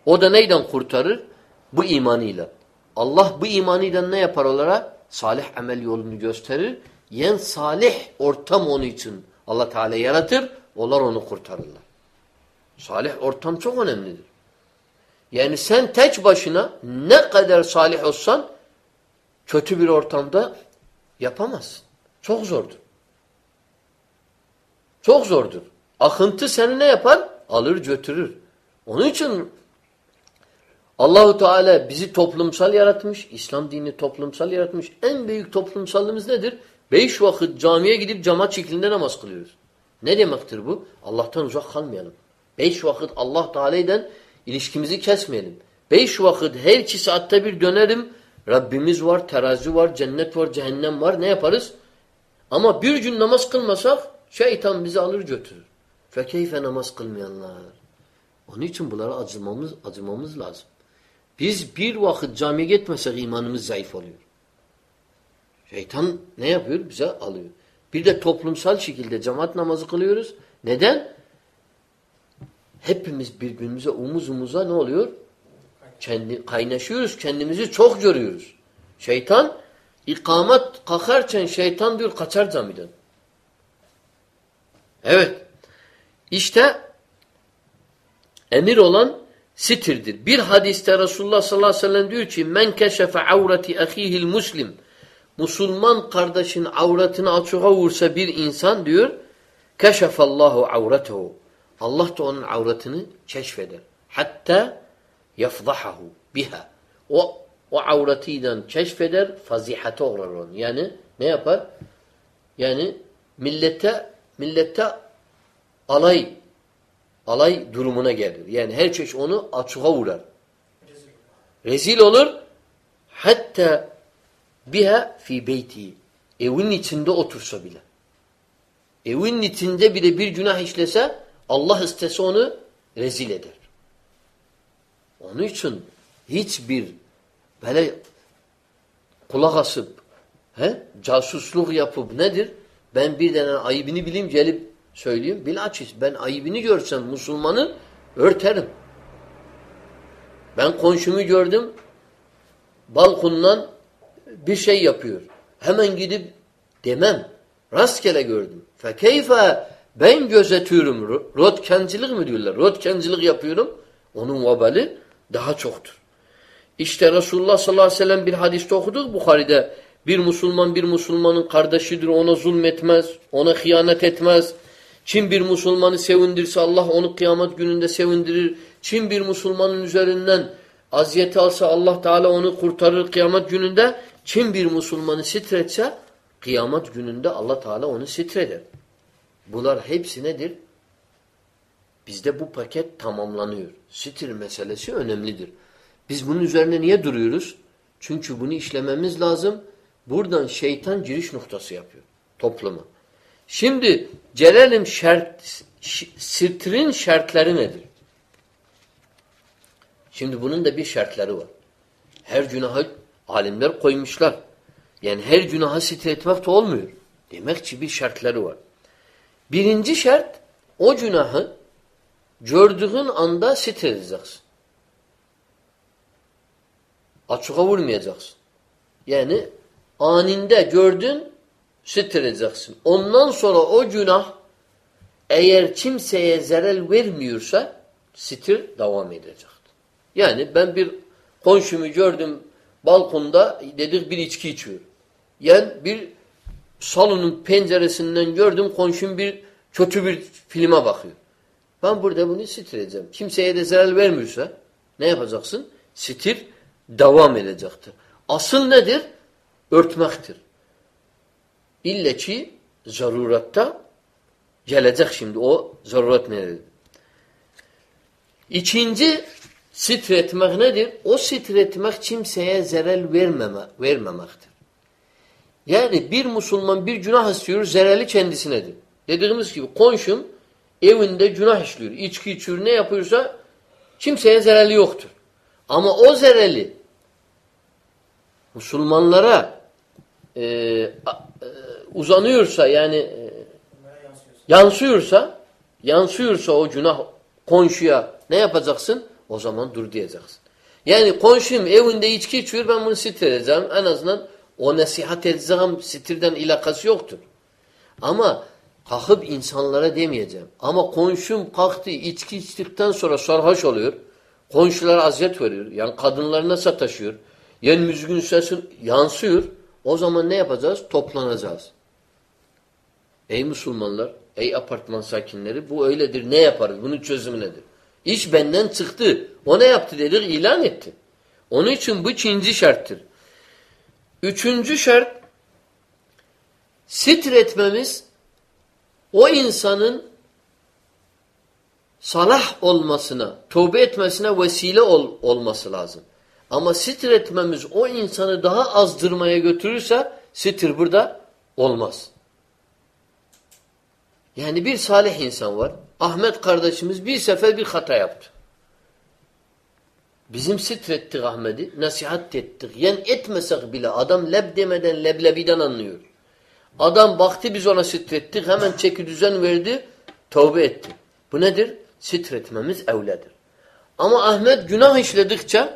O da neyden kurtarır? Bu imanıyla. Allah bu imanıyla ne yapar onlara? Salih amel yolunu gösterir. Yen salih ortam onun için Allah Teala yaratır. Onlar onu kurtarırlar. Salih ortam çok önemlidir. Yani sen tek başına ne kadar salih olsan kötü bir ortamda yapamazsın. Çok zordur. Çok zordur. Akıntı seni ne yapar? Alır götürür. Onun için Allahu Teala bizi toplumsal yaratmış. İslam dini toplumsal yaratmış. En büyük toplumsallığımız nedir? Beş vakit camiye gidip cemaat şeklinde namaz kılıyoruz. Ne demektir bu? Allah'tan uzak kalmayalım. Beş vakit Allah Teala'dan ilişkimizi kesmeyelim. Beş vakit her iki saatte bir dönerim. Rabbimiz var, terazi var, cennet var, cehennem var. Ne yaparız? Ama bir gün namaz kılmasak şeytan bizi alır götürür. Fekeyfe namaz kılmayanlar. Onun için bunlara acımamız, acımamız lazım. Biz bir vakit camiye gitmesek imanımız zayıf oluyor. Şeytan ne yapıyor? Bize alıyor. Bir de toplumsal şekilde cemaat namazı kılıyoruz. Neden? Hepimiz birbirimize omuz omuza ne oluyor? Kendi, kaynaşıyoruz. Kendimizi çok görüyoruz. Şeytan ikamet kalkarken şeytan diyor kaçar camiden. Evet. İşte emir olan sitirdir. Bir hadiste Resulullah sallallahu aleyhi ve sellem diyor ki men keşefe avreti ahihil muslim Müslüman kardeşin avretini açığa vursa bir insan diyor keşefallahu avretehu Allah da onun avretini keşfeder. Hatta yafzahahu biha. O o avretiyle keşfeder, fazihate uğrar onu. Yani ne yapar? Yani millete millete alay alay durumuna gelir. Yani her çeşit onu açığa uğrar. Rezil olur. Hatta biha fi beyti. Evin içinde otursa bile. Evin içinde bile bir günah işlese Allah istese onu rezil eder. Onun için hiçbir böyle kulak asıp he, casusluk yapıp nedir? Ben bir tane ayıbını bileyim gelip söyleyeyim. Bilakis ben ayıbını görsem Müslümanı örterim. Ben komşumu gördüm balkondan bir şey yapıyor. Hemen gidip demem. Rastgele gördüm. Fekeyfe ben gözetiyorum. Rotkencilik mi diyorlar? Rotkencilik yapıyorum. Onun vabali daha çoktur. İşte Resulullah sallallahu aleyhi ve sellem bir hadiste okuduk Bukhari'de. Bir Müslüman bir Müslümanın kardeşidir. Ona zulmetmez. Ona hıyanet etmez. Kim bir Müslümanı sevindirse Allah onu kıyamet gününde sevindirir. Kim bir Müslümanın üzerinden aziyeti alsa Allah Teala onu kurtarır kıyamet gününde. Kim bir Müslümanı sitretse kıyamet gününde Allah Teala onu sitreder. Bunlar hepsi nedir? Bizde bu paket tamamlanıyor. Sitir meselesi önemlidir. Biz bunun üzerine niye duruyoruz? Çünkü bunu işlememiz lazım. Buradan şeytan giriş noktası yapıyor topluma. Şimdi gelelim şart, sitrin şartları nedir? Şimdi bunun da bir şartları var. Her günahı alimler koymuşlar. Yani her günahı sitir etmek de olmuyor. Demek ki bir şartları var. Birinci şart o günahı gördüğün anda sitir edeceksin. Açığa vurmayacaksın. Yani aninde gördün sitir edeceksin. Ondan sonra o günah eğer kimseye zarar vermiyorsa sitir devam edecektir. Yani ben bir komşumu gördüm balkonda dedik bir içki içiyor. Yani bir salonun penceresinden gördüm komşum bir kötü bir filme bakıyor. Ben burada bunu sitir edeceğim. Kimseye de zarar vermiyorsa ne yapacaksın? Sitir devam edecektir. Asıl nedir? Örtmektir. İlle ki zaruratta gelecek şimdi o zaruret nedir? İkinci sitretmek nedir? O sitretmek kimseye zarar vermeme, vermemektir. Yani bir Müslüman bir günah istiyor, zereli kendisinedir. Dediğimiz gibi komşum evinde günah işliyor, içki içiyor, ne yapıyorsa kimseye zereli yoktur. Ama o zereli Müslümanlara e, uzanıyorsa yani e, yansıyorsa yansıyorsa o günah komşuya ne yapacaksın? O zaman dur diyeceksin. Yani komşum evinde içki içiyor ben bunu sitir edeceğim. En azından o nasihat edeceğim sitirden ilakası yoktur. Ama kalkıp insanlara demeyeceğim. Ama komşum kalktı içki içtikten sonra sarhoş oluyor. Komşular aziyet veriyor. Yani kadınlarına sataşıyor. Yani müzgün sesin yansıyor. O zaman ne yapacağız? Toplanacağız. Ey Müslümanlar, ey apartman sakinleri bu öyledir. Ne yaparız? Bunun çözümü nedir? İş benden çıktı. O ne yaptı dedik? ilan etti. Onun için bu ikinci şarttır. Üçüncü şart sitir etmemiz o insanın salah olmasına, tövbe etmesine vesile ol, olması lazım. Ama sitir etmemiz o insanı daha azdırmaya götürürse sitir burada olmaz. Yani bir salih insan var. Ahmet kardeşimiz bir sefer bir hata yaptı. Bizim sitrettik Ahmet'i, nasihat ettik. Yani etmesek bile adam leb demeden leblebiden anlıyor. Adam baktı biz ona sitrettik, hemen çeki düzen verdi, tövbe etti. Bu nedir? Sitretmemiz evledir. Ama Ahmet günah işledikçe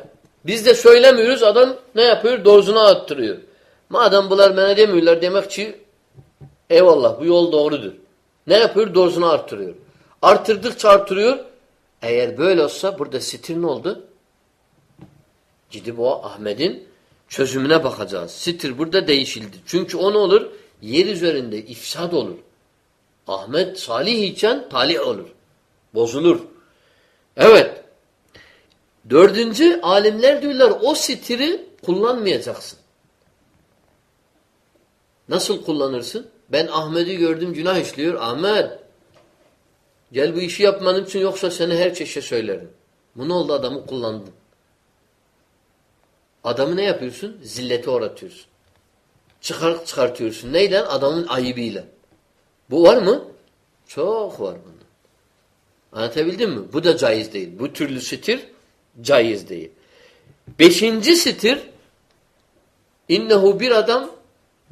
biz de söylemiyoruz, adam ne yapıyor? Dozuna attırıyor. Madem bunlar bana demiyorlar demek ki eyvallah bu yol doğrudur. Ne yapıyor? Dozunu arttırıyor. Artırdıkça artırıyor. Eğer böyle olsa burada sitir ne oldu? Gidip o Ahmet'in çözümüne bakacağız. Sitir burada değişildi. Çünkü o ne olur? Yer üzerinde ifsad olur. Ahmet salih iken talih olur. Bozulur. Evet. Dördüncü alimler diyorlar o sitiri kullanmayacaksın. Nasıl kullanırsın? Ben Ahmet'i gördüm günah işliyor. Ahmet gel bu işi yapmanın için yoksa seni her çeşe söylerim. Bu oldu adamı kullandın. Adamı ne yapıyorsun? Zilleti uğratıyorsun. Çıkar çıkartıyorsun. Neyle? Adamın ayıbıyla. Bu var mı? Çok var bunda. Anlatabildim mi? Bu da caiz değil. Bu türlü sitir caiz değil. Beşinci sitir innehu bir adam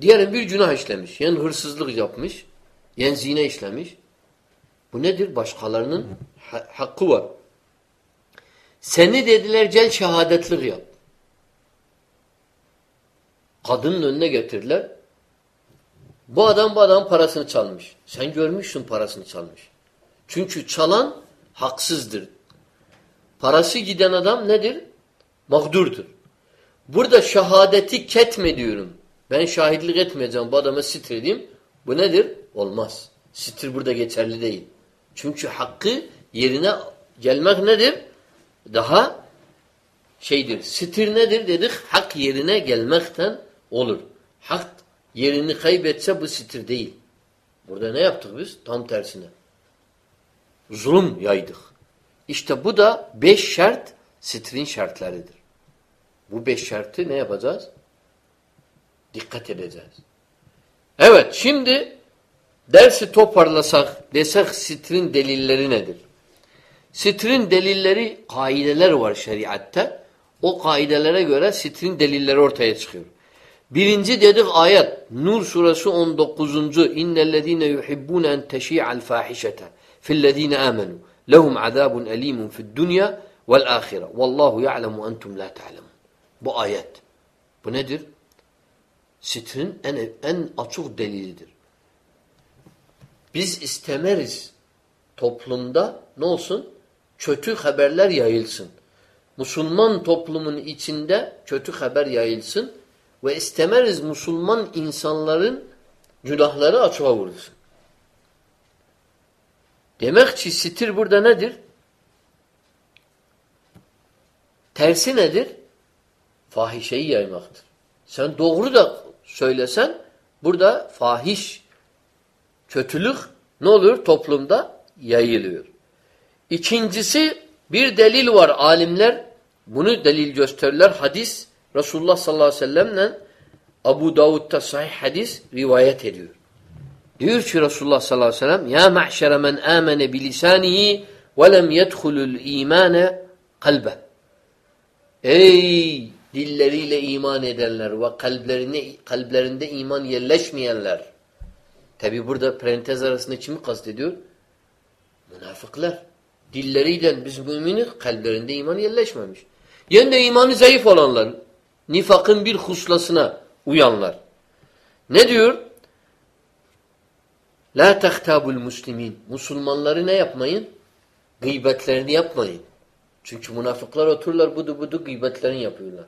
diyelim bir günah işlemiş. Yani hırsızlık yapmış. Yani zine işlemiş. Bu nedir? Başkalarının ha hakkı var. Seni dediler gel şehadetlik yap. Kadının önüne getirdiler. Bu adam bu adam parasını çalmış. Sen görmüşsün parasını çalmış. Çünkü çalan haksızdır. Parası giden adam nedir? Mağdurdur. Burada şehadeti ketme diyorum. Ben şahitlik etmeyeceğim. Bu adama sitir edeyim. Bu nedir? Olmaz. Sitir burada geçerli değil. Çünkü hakkı yerine gelmek nedir? Daha şeydir. Sitir nedir dedik? Hak yerine gelmekten olur. Hak yerini kaybetse bu sitir değil. Burada ne yaptık biz? Tam tersine. Zulüm yaydık. İşte bu da beş şart sitrin şartlarıdır. Bu beş şartı ne yapacağız? Dikkat edeceğiz. Evet şimdi dersi toparlasak desek sitrin delilleri nedir? Sitrin delilleri kaideler var şeriatta. O kaidelere göre sitrin delilleri ortaya çıkıyor. Birinci dedik ayet. Nur suresi 19. İnnellezîne yuhibbûne en teşî'al fâhişete fillezine amenu. Lehum azabun elimun fid dunya vel ahire. Vallahu ya'lemu entum la ta'lemun. Bu ayet. Bu nedir? Sitrin en, en açık delilidir. Biz istemeriz toplumda ne olsun? Kötü haberler yayılsın. Müslüman toplumun içinde kötü haber yayılsın ve istemeriz Müslüman insanların günahları açığa vurulsun. Demek ki sitir burada nedir? Tersi nedir? Fahişeyi yaymaktır. Sen doğru da söylesen burada fahiş, kötülük ne olur? Toplumda yayılıyor. İkincisi bir delil var alimler. Bunu delil gösterirler. Hadis Resulullah sallallahu aleyhi ve sellemle Abu Davud'da sahih hadis rivayet ediyor. Diyor ki Resulullah sallallahu aleyhi ve sellem Ya ma'şere men amene bilisanihi ve lem yedhulul imane kalbe. Ey dilleriyle iman edenler ve kalplerine, kalplerinde iman yerleşmeyenler. Tabi burada parantez arasında kimi kastediyor? Münafıklar. Dilleriyle biz müminiz, kalplerinde iman yerleşmemiş. Yani de imanı zayıf olanlar, nifakın bir huslasına uyanlar. Ne diyor? La tehtabul muslimin. Müslümanları ne yapmayın? Gıybetlerini yapmayın. Çünkü münafıklar otururlar budu budu gıybetlerini yapıyorlar.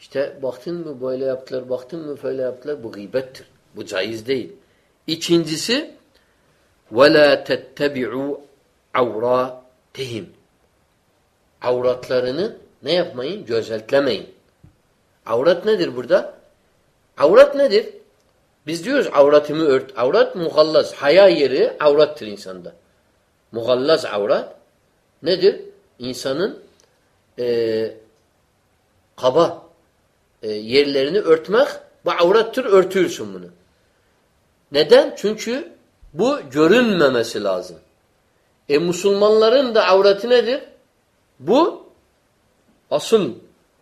İşte baktın mı böyle yaptılar, baktın mı böyle yaptılar. Bu gıybettir. Bu caiz değil. İkincisi وَلَا تَتَّبِعُوا عَوْرَاتِهِمْ Avratlarını ne yapmayın? Gözetlemeyin. Avrat nedir burada? Avrat nedir? Biz diyoruz avratımı ört. Avrat muhallaz. Haya yeri avrattır insanda. Muhallaz avrat nedir? İnsanın e, kaba e, yerlerini örtmek bu avrattır örtürsün bunu. Neden? Çünkü bu görünmemesi lazım. E Müslümanların da avratı nedir? Bu asıl.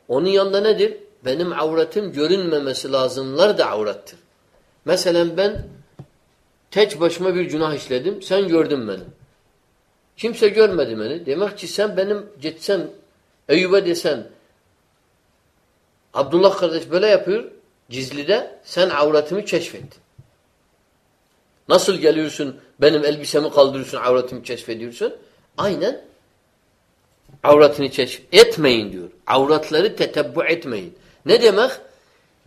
Onun yanında nedir? Benim avratım görünmemesi lazımlar da avrattır. Mesela ben tek başıma bir günah işledim. Sen gördün beni. Kimse görmedi beni. Demek ki sen benim gitsen Eyüp'e desen Abdullah kardeş böyle yapıyor gizlide sen avratımı keşfettin. Nasıl geliyorsun benim elbisemi kaldırıyorsun avratımı keşfediyorsun? Aynen avratını keşf etmeyin diyor. Avratları tetebbu etmeyin. Ne demek?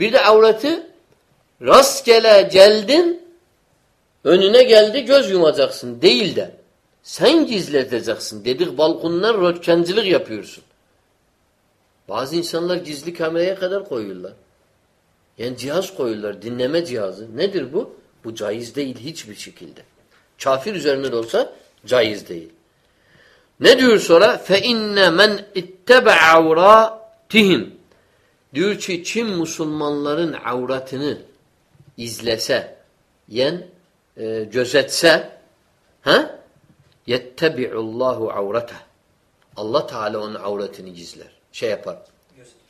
Bir de avratı rastgele geldin önüne geldi göz yumacaksın değil de sen gizleteceksin. Dedik balkonlar röntgencilik yapıyorsun. Bazı insanlar gizli kameraya kadar koyuyorlar. Yani cihaz koyuyorlar, dinleme cihazı. Nedir bu? Bu caiz değil hiçbir şekilde. Kafir üzerine de olsa caiz değil. Ne diyor sonra? Fe inne men ittebe. Diyor ki kim Müslümanların avratını izlese, yen e, gözetse, ha? Yettebi'ullahu avrete. Allah Teala onun avretini gizler. Şey yapar.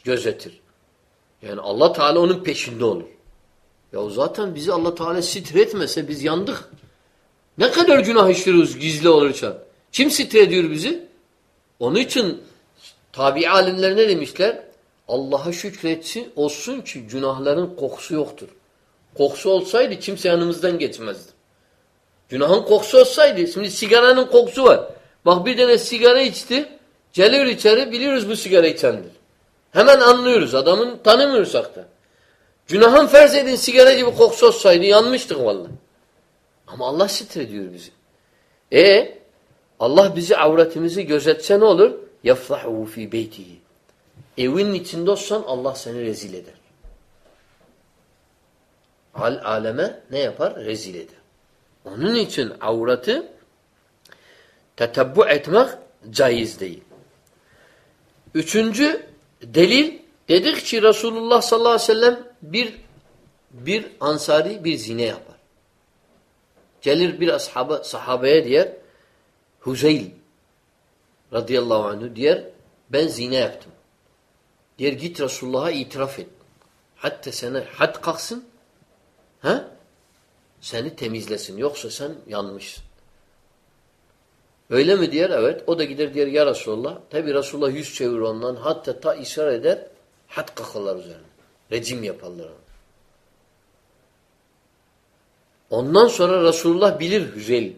Gözetir. Yani Allah Teala onun peşinde olur. Ya zaten bizi Allah Teala sitir etmese biz yandık. Ne kadar günah işliyoruz gizli olursa. Kim sitir ediyor bizi? Onun için tabi alimler ne demişler? Allah'a şükretsin olsun ki günahların kokusu yoktur. Kokusu olsaydı kimse yanımızdan geçmezdi. Günahın kokusu olsaydı, şimdi sigaranın kokusu var. Bak bir tane sigara içti, Gelir içeri biliyoruz bu sigara içendir. Hemen anlıyoruz. Adamın tanımıyorsak da. Günahın ferz edin sigara gibi kokusu olsaydı yanmıştık vallahi. Ama Allah sitrediyor bizi. E Allah bizi avretimizi gözetse ne olur? Yafrahu fi beytihi. Evinin içinde olsan Allah seni rezil eder. Al aleme ne yapar? Rezil eder. Onun için avratı tetabbu etmek caiz değil. Üçüncü delil dedik ki Resulullah sallallahu aleyhi ve sellem bir bir ansari bir zine yapar. Gelir bir ashaba, sahabeye diyer Huzeyl radıyallahu anhu diyer ben zine yaptım. Diyer git Resulullah'a itiraf et. Hatta sana had kalksın Ha? Seni temizlesin. Yoksa sen yanmışsın. Öyle mi diyor? Evet. O da gider diyor ya Resulallah. Tabi Resulullah yüz çevir ondan. Hatta ta ısrar eder. Had kakırlar üzerine. Rejim yaparlar onu. Ondan sonra Resulullah bilir Hüzeyl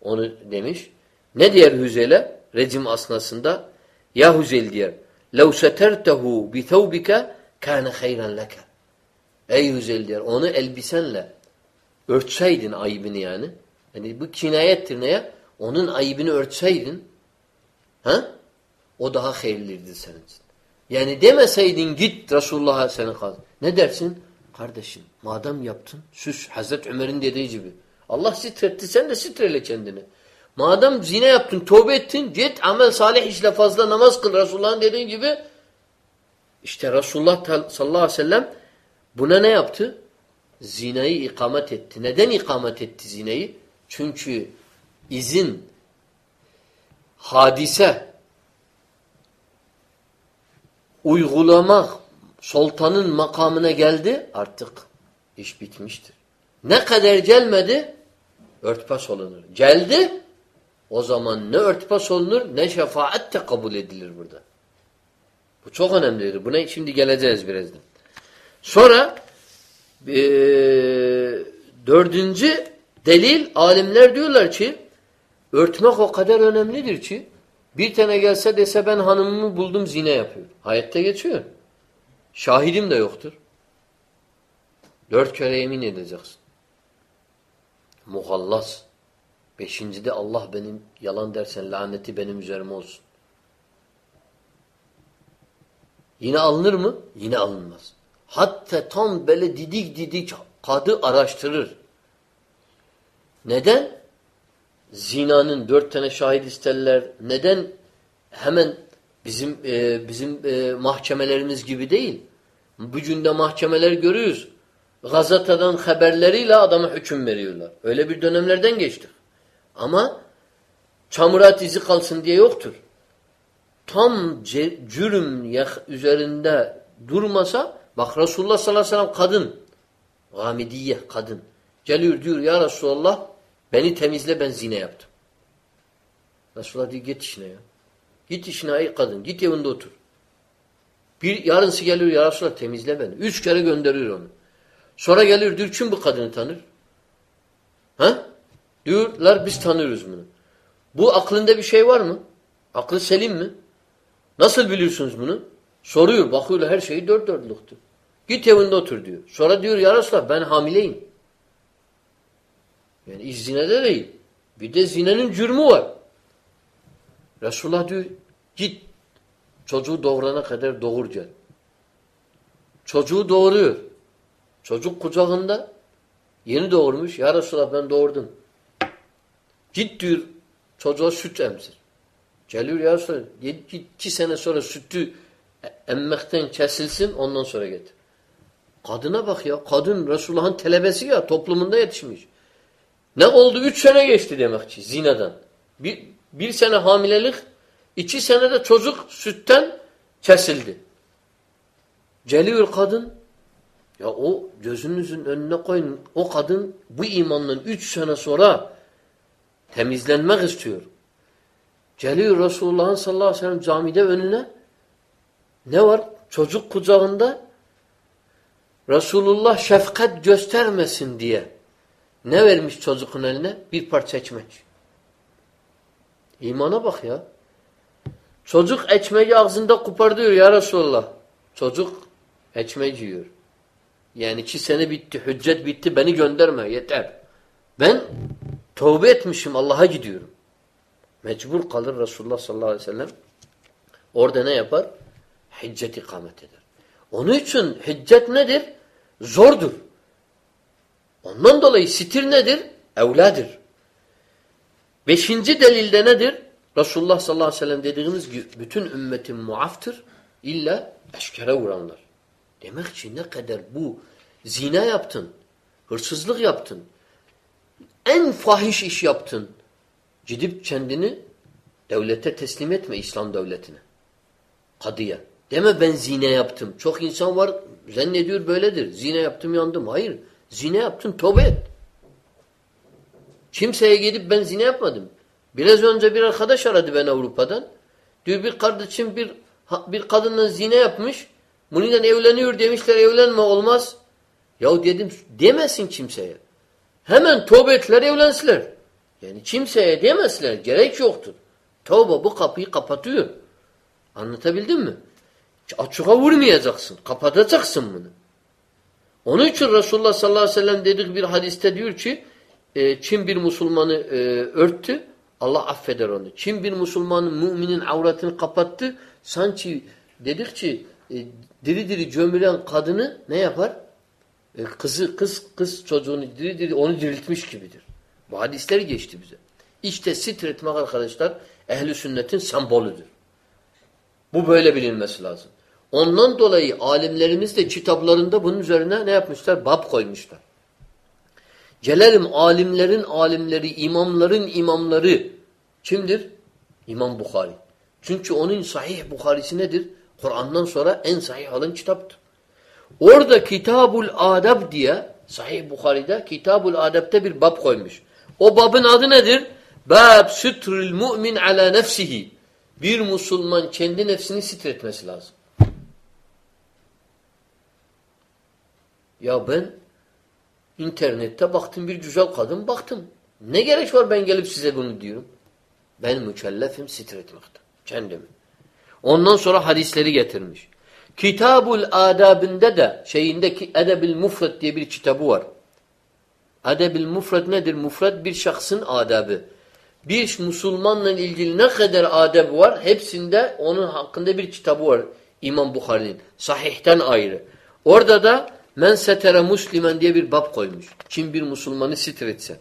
onu demiş. Ne diyor Hüzeyl'e? Rejim asnasında ya Hüzeyl diyor. لَوْ سَتَرْتَهُ بِثَوْبِكَ كَانَ خَيْرًا لَكَ Ey Hüzeyl diyor. Onu elbisenle örtseydin ayıbını yani. Yani bu kinayettir neye? Onun ayıbını örtseydin ha? o daha hayırlıdır senin için. Yani demeseydin git Resulullah'a seni kal. Ne dersin? Kardeşim madem yaptın süs. Hazreti Ömer'in dediği gibi. Allah sitretti sen de sitrele kendini. Madem zine yaptın, tövbe ettin, git amel salih işle fazla namaz kıl Resulullah'ın dediği gibi. İşte Resulullah sallallahu aleyhi ve sellem buna ne yaptı? Zinayı ikamet etti. Neden ikamet etti zinayı? Çünkü izin, hadise, uygulamak sultanın makamına geldi artık iş bitmiştir. Ne kadar gelmedi örtbas olunur. Geldi o zaman ne örtbas olunur ne şefaat de kabul edilir burada. Bu çok önemlidir. Buna şimdi geleceğiz birazdan. Sonra e, dördüncü delil alimler diyorlar ki örtmek o kadar önemlidir ki bir tane gelse dese ben hanımımı buldum zine yapıyor. Hayette geçiyor. Şahidim de yoktur. Dört kere yemin edeceksin. Muhallas. Beşincide Allah benim yalan dersen laneti benim üzerime olsun. Yine alınır mı? Yine alınmaz. Hatta tam böyle didik didik kadı araştırır. Neden? Zinanın dört tane şahit isterler. Neden hemen bizim e, bizim e, mahkemelerimiz gibi değil? Bugün de mahkemeler görüyoruz. Gazeteden haberleriyle adama hüküm veriyorlar. Öyle bir dönemlerden geçtik. Ama çamurat izi kalsın diye yoktur. Tam cürüm üzerinde durmasa bak Resulullah sallallahu aleyhi ve sellem kadın gamidiye kadın geliyor diyor ya Resulullah beni temizle ben zine yaptım. Resulullah diyor git işine ya. Git işine ey kadın git evinde otur. Bir yarınsı geliyor ya Resulallah temizle beni. Üç kere gönderiyor onu. Sonra geliyor diyor kim bu kadını tanır? Ha? Diyorlar biz tanıyoruz bunu. Bu aklında bir şey var mı? Aklı selim mi? Nasıl biliyorsunuz bunu? Soruyor. Bakıyorlar her şeyi dört dörtlüktü. Git evinde otur diyor. Sonra diyor ya Resulallah ben hamileyim. Yani iş zinede değil. Bir de zinenin cürmü var. Resulullah diyor git çocuğu doğurana kadar doğur gel. Çocuğu doğuruyor. Çocuk kucağında yeni doğurmuş. Ya Resulallah ben doğurdum. Git diyor çocuğa süt emzir. Geliyor ya sonra iki sene sonra sütü emmekten kesilsin ondan sonra getir. Kadına bak ya. Kadın Resulullah'ın telebesi ya. Toplumunda yetişmiş. Ne oldu? Üç sene geçti demek ki zinadan. Bir, bir sene hamilelik, iki sene de çocuk sütten kesildi. Geliyor kadın. Ya o gözünüzün önüne koyun. O kadın bu imandan üç sene sonra temizlenmek istiyor. Geliyor Resulullah'ın sallallahu aleyhi ve sellem camide önüne. Ne var? Çocuk kucağında Resulullah şefkat göstermesin diye ne vermiş çocuğun eline? Bir parça ekmek. İmana bak ya. Çocuk ekmeği ağzında kopardıyor ya Resulullah. Çocuk ekmek yiyor. Yani iki sene bitti, hüccet bitti, beni gönderme, yeter. Ben tövbe etmişim, Allah'a gidiyorum. Mecbur kalır Resulullah sallallahu aleyhi ve sellem. Orada ne yapar? Hiccet ikamet eder. Onun için hiccet nedir? Zordur. Ondan dolayı sitir nedir? Evladır. Beşinci delilde nedir? Resulullah sallallahu aleyhi ve sellem dediğimiz gibi bütün ümmetin muaftır. İlla eşkere vuranlar. Demek ki ne kadar bu zina yaptın, hırsızlık yaptın, en fahiş iş yaptın. Gidip kendini devlete teslim etme İslam devletine. Kadıya. Deme ben zine yaptım. Çok insan var zannediyor böyledir. Zine yaptım yandım. Hayır. Zine yaptın tövbe et. Kimseye gidip ben zine yapmadım. Biraz önce bir arkadaş aradı ben Avrupa'dan. Diyor bir kardeşim bir bir kadınla zine yapmış. Bununla evleniyor demişler evlenme olmaz. Ya dedim demesin kimseye. Hemen tövbe ettiler evlensiler. Yani kimseye demezler. Gerek yoktur. Tövbe bu kapıyı kapatıyor. Anlatabildim mi? Açığa vurmayacaksın. Kapatacaksın bunu. Onun için Resulullah sallallahu aleyhi ve sellem dedik bir hadiste diyor ki e, kim bir Müslümanı e, örttü Allah affeder onu. Kim bir Müslümanın müminin avratını kapattı sanki dedik ki e, diri diri gömülen kadını ne yapar? E, kızı kız kız çocuğunu diri diri onu diriltmiş gibidir. Bu hadisler geçti bize. İşte sitretmek arkadaşlar ehli sünnetin sembolüdür. Bu böyle bilinmesi lazım. Ondan dolayı alimlerimiz de kitaplarında bunun üzerine ne yapmışlar? Bab koymuşlar. Gelelim alimlerin alimleri, imamların imamları kimdir? İmam Bukhari. Çünkü onun sahih Bukhari'si nedir? Kur'an'dan sonra en sahih olan kitaptır. Orada Kitabul Adab diye Sahih Bukhari'de Kitabul Adab'te bir bab koymuş. O babın adı nedir? Bab sütrül mu'min ala nefsihi. Bir Müslüman kendi nefsini sitretmesi lazım. Ya ben internette baktım bir güzel kadın baktım. Ne gerek var ben gelip size bunu diyorum. Ben mükellefim sitretmekte. Kendimi. Ondan sonra hadisleri getirmiş. Kitabul adabinde de şeyindeki Edebil Mufret diye bir kitabı var. Edebil Mufret nedir? Mufret bir şahsın adabı. Bir Müslümanla ilgili ne kadar adab var hepsinde onun hakkında bir kitabı var. İmam Bukhari'nin. Sahihten ayrı. Orada da men setere muslimen diye bir bab koymuş. Kim bir Müslümanı sitretse.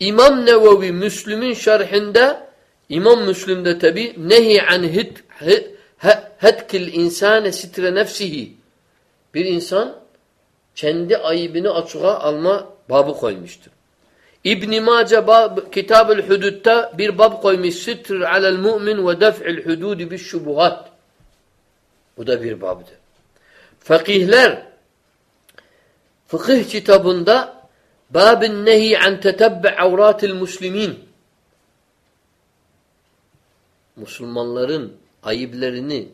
İmam Nevevi Müslüm'ün şerhinde İmam Müslüm'de tabi nehi an hit, hit hetkil insane sitre nefsihi. Bir insan kendi ayıbını açığa alma babı koymuştur. İbn Mace Kitab-ül Hudud'da bir bab koymuş. Sitr alel mu'min ve def'il hududi bis şubuhat. Bu da bir babdır. Fakihler fıkıh kitabında babın nehi an tetebbe avratil muslimin Müslümanların ayıplerini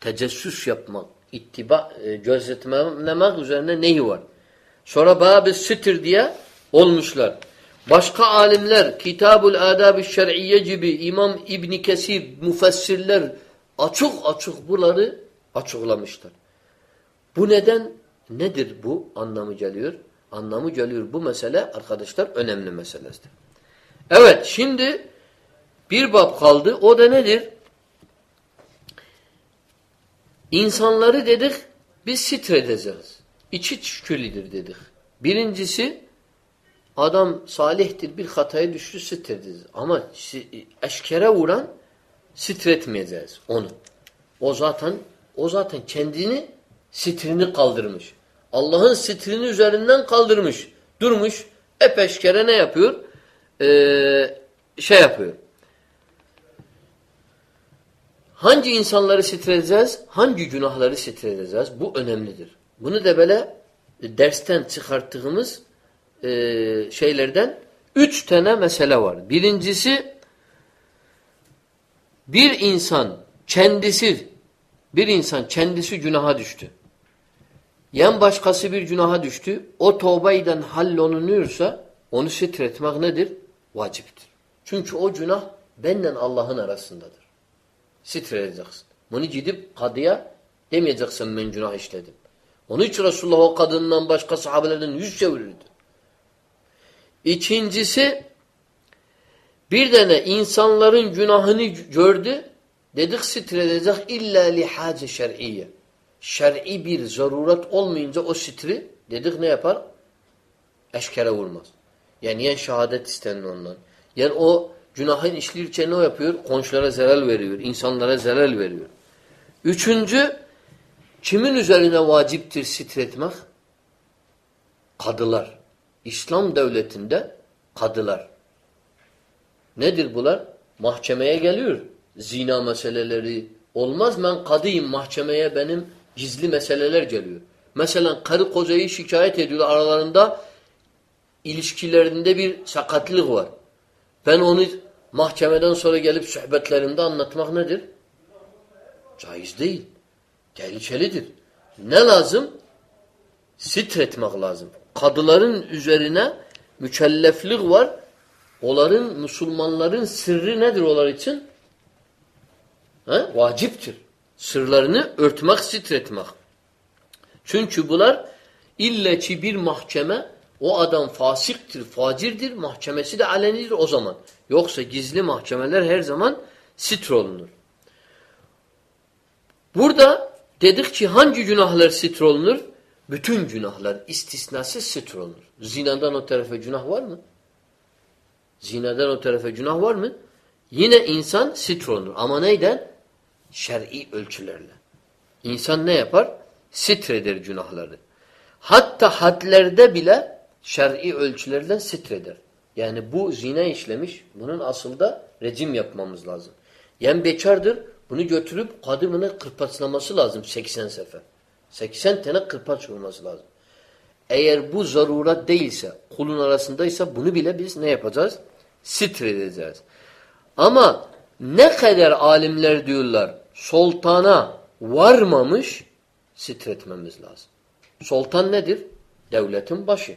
tecessüs yapmak, ittiba, e, gözetmemek üzerine neyi var? Sonra babı sitir diye olmuşlar. Başka alimler Kitabul Adab-ı Şer'iyye gibi İmam İbn Kesir, müfessirler açık açık bunları açıklamışlar. Bu neden nedir bu anlamı geliyor? Anlamı geliyor bu mesele arkadaşlar önemli meselesidir. Evet şimdi bir bab kaldı o da nedir? İnsanları dedik biz sitredeceğiz. İçi şükürlidir dedik. Birincisi adam salihtir bir hataya düştü sitredeceğiz. Ama eşkere vuran sitretmeyeceğiz onu. O zaten o zaten kendini sitrini kaldırmış. Allah'ın sitrini üzerinden kaldırmış. Durmuş. Hep eşkere ne yapıyor? Ee, şey yapıyor. Hangi insanları sitredeceğiz? Hangi günahları sitredeceğiz? Bu önemlidir. Bunu da böyle e, dersten çıkarttığımız e, şeylerden üç tane mesele var. Birincisi bir insan kendisi bir insan kendisi günaha düştü. Yan başkası bir günaha düştü. O tövbeyden hallolunuyorsa onu sitretmek nedir? Vaciptir. Çünkü o günah benden Allah'ın arasındadır. Sitre edeceksin. Bunu gidip kadıya demeyeceksin ben günah işledim. Onun için Resulullah o kadından başka sahabelerden yüz çevirirdi. İkincisi bir tane insanların günahını gördü. Dedik sitre edecek illa lihace şer'iyye. Şer'i bir zaruret olmayınca o sitri dedik ne yapar? Eşkere vurmaz. Yani yen şehadet istenir ondan. Yani o Günahın işlirken ne yapıyor? Komşulara zarar veriyor. insanlara zarar veriyor. Üçüncü, kimin üzerine vaciptir sitretmek? Kadılar. İslam devletinde kadılar. Nedir bunlar? Mahkemeye geliyor. Zina meseleleri. Olmaz ben kadıyım mahkemeye benim gizli meseleler geliyor. Mesela karı kocayı şikayet ediyor aralarında ilişkilerinde bir sakatlık var. Ben onu mahkemeden sonra gelip sohbetlerinde anlatmak nedir? Caiz değil. Tehlikelidir. Ne lazım? Sitretmek lazım. Kadıların üzerine mükelleflik var. Onların, Müslümanların sırrı nedir onlar için? He? Vaciptir. Sırlarını örtmek, sitretmek. Çünkü bunlar ille ki bir mahkeme o adam fasiktir, facirdir, mahkemesi de alenidir o zaman. Yoksa gizli mahkemeler her zaman sitr olunur. Burada dedik ki hangi günahlar sitr olunur? Bütün günahlar istisnasız sitr olunur. Zinadan o tarafa günah var mı? Zinadan o tarafa günah var mı? Yine insan sitr olunur. Ama neyden? Şer'i ölçülerle. İnsan ne yapar? Sitreder günahları. Hatta hadlerde bile şer'i ölçülerden sitreder. Yani bu zina işlemiş. Bunun asılda rejim yapmamız lazım. Yani bekardır. Bunu götürüp kadımını kırpaçlaması lazım 80 sefer. 80 tane kırpaç vurması lazım. Eğer bu zarurat değilse, kulun arasındaysa bunu bile biz ne yapacağız? Sitredeceğiz. Ama ne kadar alimler diyorlar sultana varmamış sitretmemiz lazım. Sultan nedir? Devletin başı.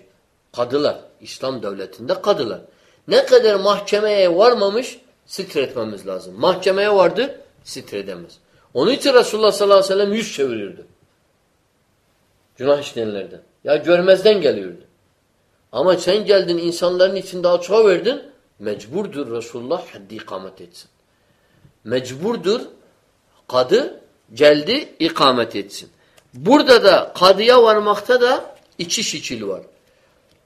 Kadılar. İslam devletinde kadılar. Ne kadar mahkemeye varmamış sitretmemiz lazım. Mahkemeye vardı sitredemez. Onun için Resulullah sallallahu aleyhi ve sellem yüz çevirirdi. Günah işleyenlerden. Ya görmezden geliyordu. Ama sen geldin insanların içinde açığa verdin. Mecburdur Resulullah haddi ikamet etsin. Mecburdur kadı geldi ikamet etsin. Burada da kadıya varmakta da iki şekil var.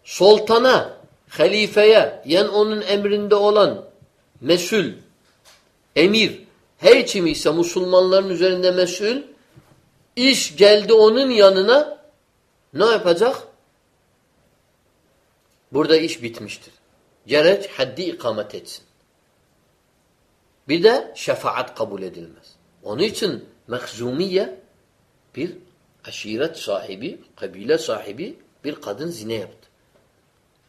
Sultana, halifeye, yani onun emrinde olan mesul, emir, her kim ise Müslümanların üzerinde mesul, iş geldi onun yanına ne yapacak? Burada iş bitmiştir. Gerek haddi ikamet etsin. Bir de şefaat kabul edilmez. Onun için Mehzumiye bir aşiret sahibi, kabile sahibi bir kadın zine yaptı.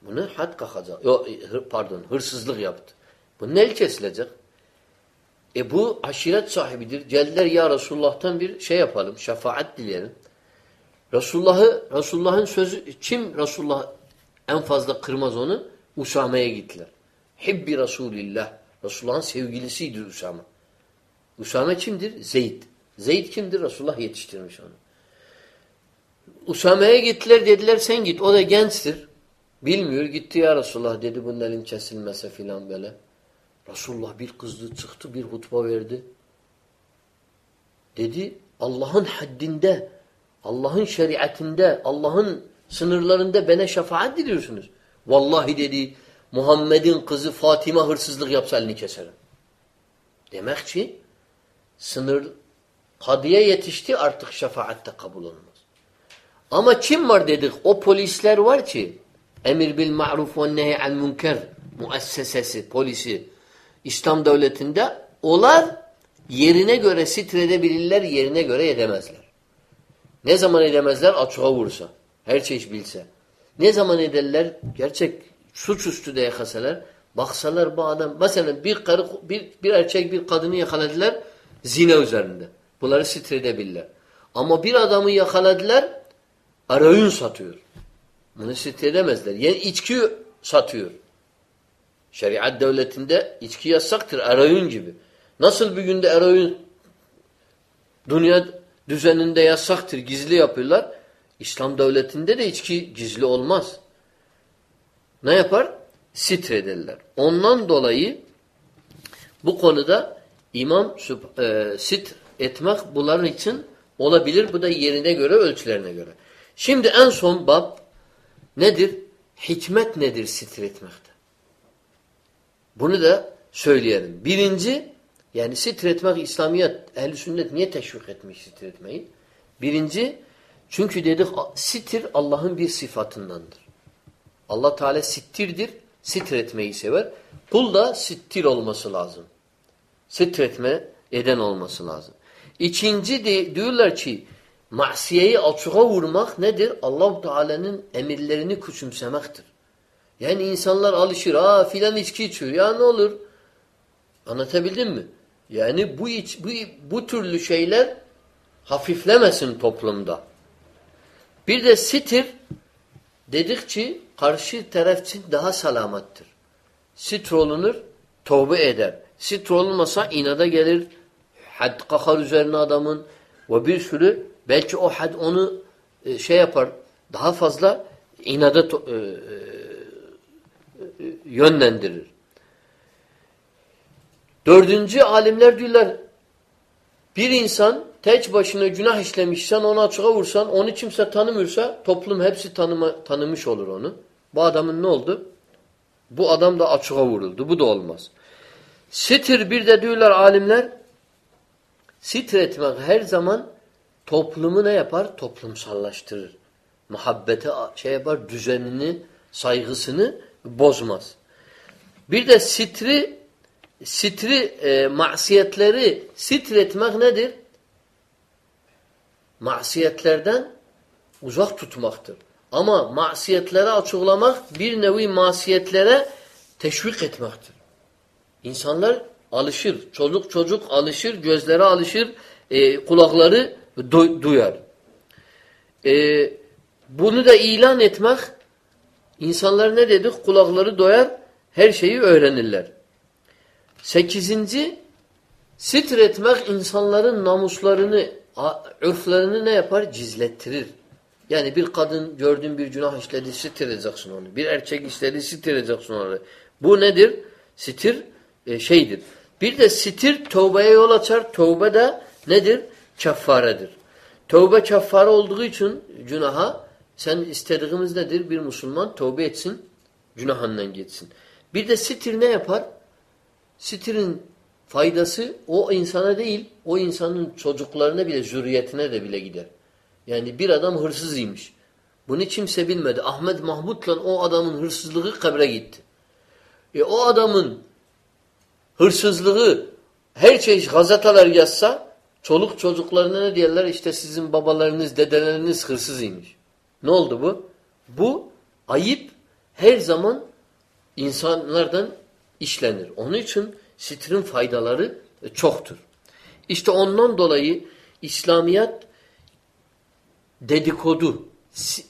Bunu had kalkacak. Yok, pardon, hırsızlık yaptı. Bu ne kesilecek? E bu aşiret sahibidir. Geldiler ya Resulullah'tan bir şey yapalım, şefaat dileyelim. Resulullah'ı, Resulullah'ın sözü, kim Resulullah en fazla kırmaz onu? Usame'ye gittiler. Hibbi Resulillah. Resulullah'ın sevgilisiydi Usame. Usame kimdir? Zeyd. Zeyd kimdir? Resulullah yetiştirmiş onu. Usame'ye gittiler dediler sen git. O da gençtir. Bilmiyor. Gitti ya Resulullah dedi bunun elin kesilmese filan böyle. Resulullah bir kızdı çıktı bir hutba verdi. Dedi Allah'ın haddinde, Allah'ın şeriatinde, Allah'ın sınırlarında bana şefaat diliyorsunuz. Vallahi dedi Muhammed'in kızı Fatima hırsızlık yapsa elini keserim. Demek ki sınır kadıya yetişti artık şefaatte kabul olmaz. Ama kim var dedik? O polisler var ki emir bil ma'ruf ve nehy al münker müessesesi, polisi İslam devletinde olar yerine göre sitredebilirler, yerine göre edemezler. Ne zaman edemezler? Açığa vursa. Her şey bilse. Ne zaman ederler? Gerçek suçüstü de yakasalar. Baksalar bu adam mesela bir karı bir, bir erkek bir kadını yakaladılar zina üzerinde. Bunları sitredebilirler. Ama bir adamı yakaladılar arayın satıyor. Bunu sitredemezler. Yani içki satıyor. Şeriat devletinde içki yasaktır. Eroin gibi. Nasıl bir günde eroin dünya düzeninde yasaktır. Gizli yapıyorlar. İslam devletinde de içki gizli olmaz. Ne yapar? Sitrederler. Ondan dolayı bu konuda imam e, sit etmek bunların için olabilir. Bu da yerine göre, ölçülerine göre. Şimdi en son bab nedir? Hikmet nedir sitretmekte? Bunu da söyleyelim. Birinci, yani sitretmek İslamiyet, ehl sünnet niye teşvik etmiş sitretmeyi? Birinci, çünkü dedik sitir Allah'ın bir sıfatındandır. Allah Teala sittirdir, sitretmeyi sever. Kul da sittir olması lazım. Sitretme eden olması lazım. İkinci de diyorlar ki masiyeyi açığa vurmak nedir? allah Teala'nın emirlerini küçümsemektir. Yani insanlar alışır. Aa filan içki içiyor. Ya ne olur? Anlatabildim mi? Yani bu iç, bu bu türlü şeyler hafiflemesin toplumda. Bir de sitir dedikçe karşı taraf için daha salamattır. Sitr olunur, tövbe eder. Sitr olunmasa inada gelir, had kakar üzerine adamın ve bir sürü belki o had onu e, şey yapar, daha fazla inada e, e, yönlendirir. Dördüncü alimler diyorlar bir insan teç başına günah işlemişsen onu açığa vursan onu kimse tanımıyorsa toplum hepsi tanıma, tanımış olur onu. Bu adamın ne oldu? Bu adam da açığa vuruldu. Bu da olmaz. Sitir bir de diyorlar alimler sitir etmek her zaman toplumu ne yapar? Toplumsallaştırır. Muhabbeti şey yapar, düzenini, saygısını bozmaz. Bir de sitri sitri e, masiyetleri sitretmek nedir? Masiyetlerden uzak tutmaktır. Ama masiyetleri açıklamak bir nevi masiyetlere teşvik etmektir. İnsanlar alışır. Çocuk çocuk alışır, gözleri alışır, e, kulakları du duyar. E, bunu da ilan etmek insanlar ne dedik? Kulakları doyar, her şeyi öğrenirler. Sekizinci, sitir etmek insanların namuslarını, örflerini ne yapar? Cizlettirir. Yani bir kadın gördüğün bir günah işledi, sitir edeceksin onu. Bir erkek işledi, sitir edeceksin onu. Bu nedir? Sitir e, şeydir. Bir de sitir tövbeye yol açar. Tövbe de nedir? Keffaredir. Tövbe keffare olduğu için günaha sen istediğimiz nedir? Bir Müslüman tövbe etsin, günahından geçsin. Bir de sitir ne yapar? Sitirin faydası o insana değil, o insanın çocuklarına bile, zürriyetine de bile gider. Yani bir adam hırsızıymış. Bunu kimse bilmedi. Ahmet Mahmut'la o adamın hırsızlığı kabre gitti. E o adamın hırsızlığı her şey gazeteler yazsa çoluk çocuklarına ne diyorlar? İşte sizin babalarınız, dedeleriniz hırsızıymış. Ne oldu bu? Bu ayıp her zaman insanlardan işlenir. Onun için sitrin faydaları çoktur. İşte ondan dolayı İslamiyet dedikodu,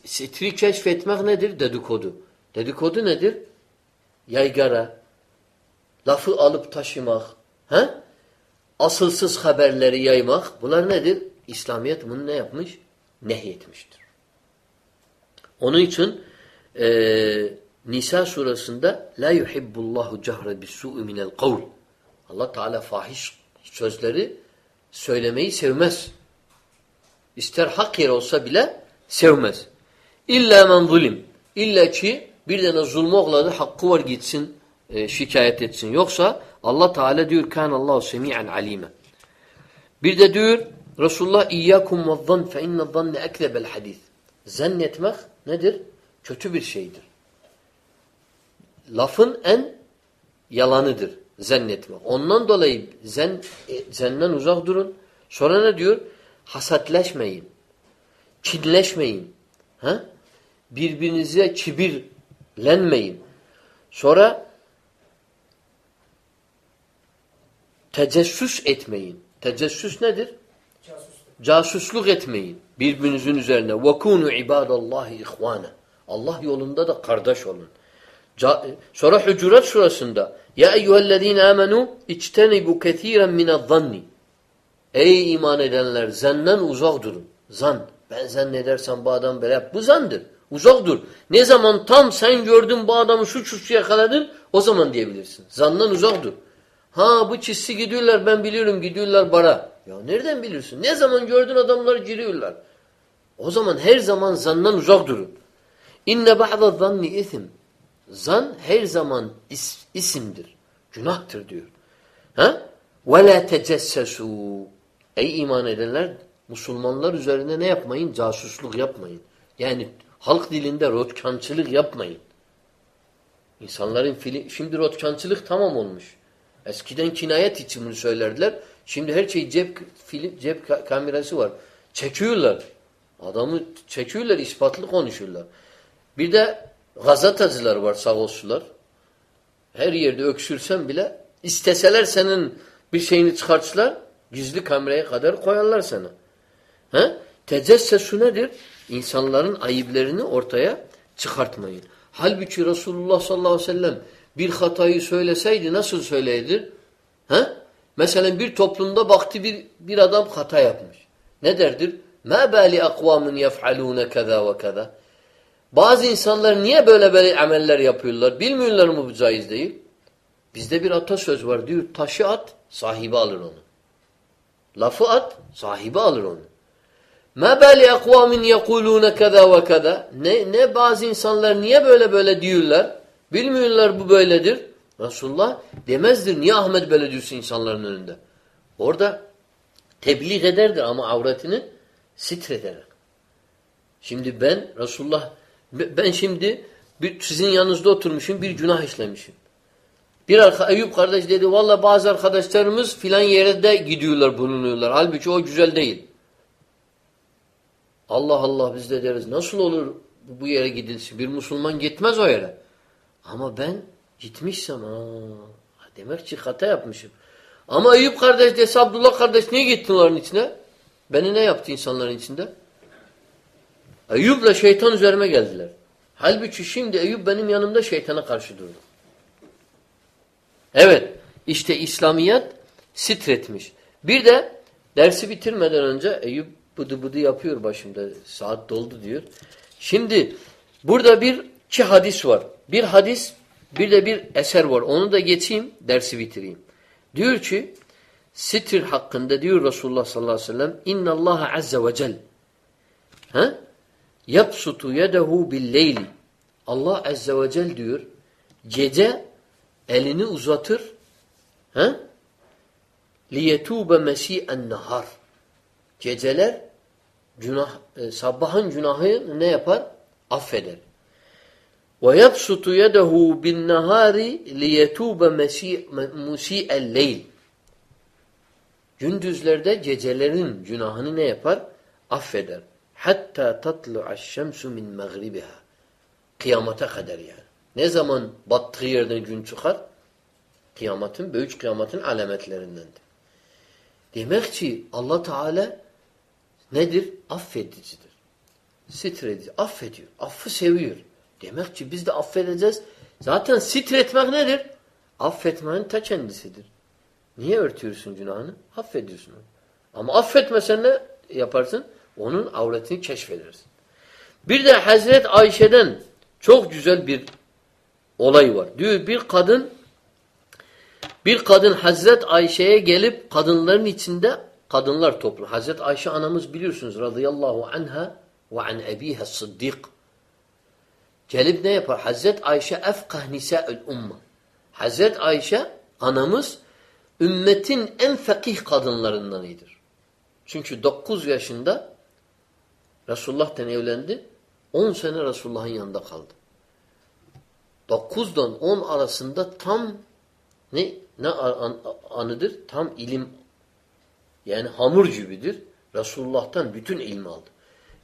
sitri keşfetmek nedir? Dedikodu. Dedikodu nedir? Yaygara, lafı alıp taşımak, he? asılsız haberleri yaymak. Bunlar nedir? İslamiyet bunu ne yapmış? Nehyetmiştir. Onun için eee Nisa surasında la yuhibbullahu cehre bis-su'u minel kavl. Allah Teala fahiş sözleri söylemeyi sevmez. İster hak yer olsa bile sevmez. İlla men zulim. İlla ki bir tane zulmü oğladı hakkı var gitsin e, şikayet etsin. Yoksa Allah Teala diyor kan Allahu semi'an alime. Bir de diyor Resulullah iyyakum vezzan fe inne zanne ekzebel hadis. Zannetmek nedir? Kötü bir şeydir lafın en yalanıdır zannetmek. Ondan dolayı zen, e, zenden uzak durun. Sonra ne diyor? Hasatleşmeyin. Kinleşmeyin. Ha? Birbirinize kibirlenmeyin. Sonra tecessüs etmeyin. Tecessüs nedir? Casusluk, Casusluk etmeyin. Birbirinizin üzerine. وَكُونُوا عِبَادَ اللّٰهِ اِخْوَانَ Allah yolunda da kardeş olun. Sonra Hucurat surasında ya eyyühellezine amenu içtenibu kethiren minezzanni Ey iman edenler zenden uzak durun. Zan. Ben zannedersem bu adam böyle. Bu zandır. Uzak dur. Ne zaman tam sen gördün bu adamı şu suçu yakaladın o zaman diyebilirsin. Zandan uzak dur. Ha bu çizsi gidiyorlar ben biliyorum gidiyorlar bara. Ya nereden biliyorsun? Ne zaman gördün adamlar giriyorlar. O zaman her zaman zandan uzak durun. İnne ba'da zanni isim. Zan her zaman is, isimdir. Günahtır diyor. Ha? وَلَا تَجَسَّسُوا Ey iman edenler Müslümanlar üzerine ne yapmayın? Casusluk yapmayın. Yani halk dilinde rotkançılık yapmayın. İnsanların fili, şimdi rotkançılık tamam olmuş. Eskiden kinayet için bunu söylerdiler. Şimdi her şey cep film, cep kamerası var. Çekiyorlar. Adamı çekiyorlar, ispatlı konuşuyorlar. Bir de Gazeteciler var sağ olsunlar. Her yerde öksürsen bile İsteseler senin bir şeyini çıkartırlar, gizli kameraya kadar koyarlar sana. He? Tecessesu nedir? İnsanların ayıplerini ortaya çıkartmayın. Halbuki Resulullah sallallahu aleyhi ve sellem bir hatayı söyleseydi nasıl söyleyedir? He? Mesela bir toplumda baktı bir, bir adam hata yapmış. Ne derdir? مَا بَالِ اَقْوَامٌ يَفْعَلُونَ كَذَا وَكَذَا bazı insanlar niye böyle böyle ameller yapıyorlar? Bilmiyorlar mı bu caiz değil? Bizde bir atasöz var diyor. Taşı at, sahibi alır onu. Lafı at, sahibi alır onu. Ma bel ekvamin yekulune kaza ve kaza. Ne ne bazı insanlar niye böyle böyle diyorlar? Bilmiyorlar bu böyledir. Resulullah demezdir. Niye Ahmet böyle diyorsun insanların önünde? Orada tebliğ ederdir ama avretini sitreder. Şimdi ben Resulullah ben şimdi sizin yanınızda oturmuşum bir günah işlemişim. Bir arka, Eyüp kardeş dedi valla bazı arkadaşlarımız filan yerde gidiyorlar bulunuyorlar. Halbuki o güzel değil. Allah Allah biz de deriz nasıl olur bu yere gidilsin? Bir Müslüman gitmez o yere. Ama ben gitmişsem ha, demek ki hata yapmışım. Ama Eyüp kardeş dese Abdullah kardeş niye gittin onların içine? Beni ne yaptı insanların içinde? Eyüp'le şeytan üzerime geldiler. Halbuki şimdi Eyüp benim yanımda şeytana karşı durdu. Evet, işte İslamiyet sitretmiş. Bir de dersi bitirmeden önce Eyüp bıdı bıdı yapıyor başımda. Saat doldu diyor. Şimdi burada bir iki hadis var. Bir hadis bir de bir eser var. Onu da geçeyim dersi bitireyim. Diyor ki sitir hakkında diyor Resulullah sallallahu aleyhi ve sellem inna Allah azze ve cel ha? Yapsutu yedehu billeyli Allah azze ve cel diyor gece elini uzatır ha? liyetube mesi'en nahar geceler günah e, sabahın günahı ne yapar? Affeder. Ve yabsutu yedehu bin nahari liyetube musi'el leyl Gündüzlerde gecelerin günahını ne yapar? Affeder. Hatta tatlu'aş şemsu min mağribiha. Kıyamata kadar yani. Ne zaman battığı yerden gün çıkar? Kıyametin, büyük kıyametin alametlerindendir. Demek ki Allah Teala nedir? Affedicidir. Sitredici. Affediyor. Affı seviyor. Demek ki biz de affedeceğiz. Zaten sitretmek nedir? Affetmenin ta kendisidir. Niye örtüyorsun günahını? Affediyorsun onu. Ama affetmesen ne yaparsın? Onun avretini keşfedersin. Bir de Hazret Ayşe'den çok güzel bir olay var. Diyor bir kadın bir kadın Hazret Ayşe'ye gelip kadınların içinde kadınlar toplu. Hazret Ayşe anamız biliyorsunuz radıyallahu anha ve an ebiha sıddık. Gelip ne yapar? Hazret Ayşe efkah nisa'ül umma. Hazret Ayşe anamız ümmetin en fakih kadınlarındanıdır. Çünkü 9 yaşında Resulullah'tan evlendi. 10 sene Resulullah'ın yanında kaldı. 9'dan 10 arasında tam ne ne an, anıdır? Tam ilim yani hamur gibidir. Resulullah'tan bütün ilmi aldı.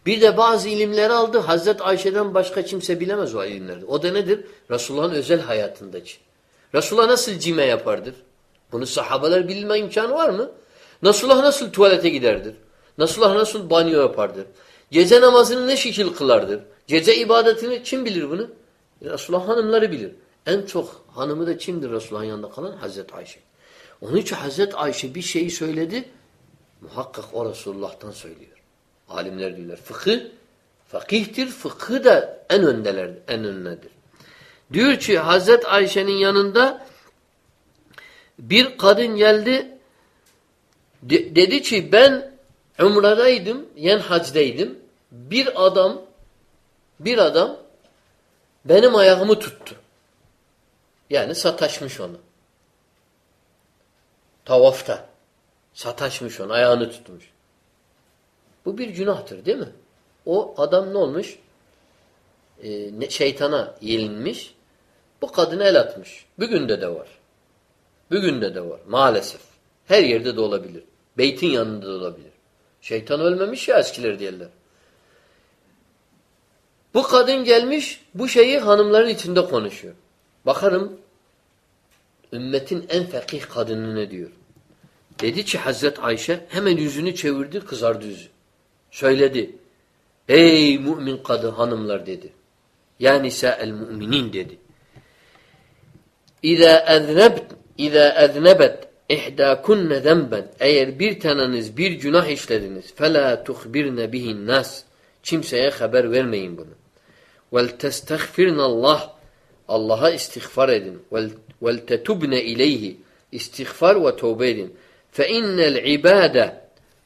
Bir de bazı ilimleri aldı. Hazret Ayşe'den başka kimse bilemez o ilimleri. O da nedir? Resulullah'ın özel hayatındaki. Resulullah nasıl cime yapardır? Bunu sahabeler bilme imkanı var mı? Resulullah nasıl tuvalete giderdir? Resulullah nasıl banyo yapardır? Gece namazını ne şekil kılardır? Gece ibadetini kim bilir bunu? Resulullah hanımları bilir. En çok hanımı da kimdir Resulullah'ın yanında kalan? Hazreti Ayşe. Onun için Hazreti Ayşe bir şeyi söyledi. Muhakkak o Resulullah'tan söylüyor. Alimler diyorlar. Fıkıh, fakihtir. Fıkhı da en öndeler, en öndedir. Diyor ki Hazreti Ayşe'nin yanında bir kadın geldi de, dedi ki ben umradaydım, yen hacdaydım. Bir adam bir adam benim ayağımı tuttu. Yani sataşmış onu. Tavafta. Sataşmış onu, ayağını tutmuş. Bu bir günahtır değil mi? O adam ne olmuş? Ee, şeytana yelinmiş. Bu kadına el atmış. Bugün de de var. Bugün de de var. Maalesef. Her yerde de olabilir. Beytin yanında da olabilir. Şeytan ölmemiş ya eskiler diyorlar. Bu kadın gelmiş bu şeyi hanımların içinde konuşuyor. Bakarım ümmetin en fakih kadını ne diyor? Dedi ki Hazret Ayşe hemen yüzünü çevirdi kızardı yüzü. Söyledi. Ey mümin kadın hanımlar dedi. Yani el müminin dedi. İza eznebt İza eznebet ihdakunne zenben eğer bir taneniz bir günah işlediniz fela tuhbirne bihin nas kimseye haber vermeyin bunu. Vel testagfirnallah Allah'a istiğfar edin. Tetubne ileyhi istiğfar ve tövbe edin.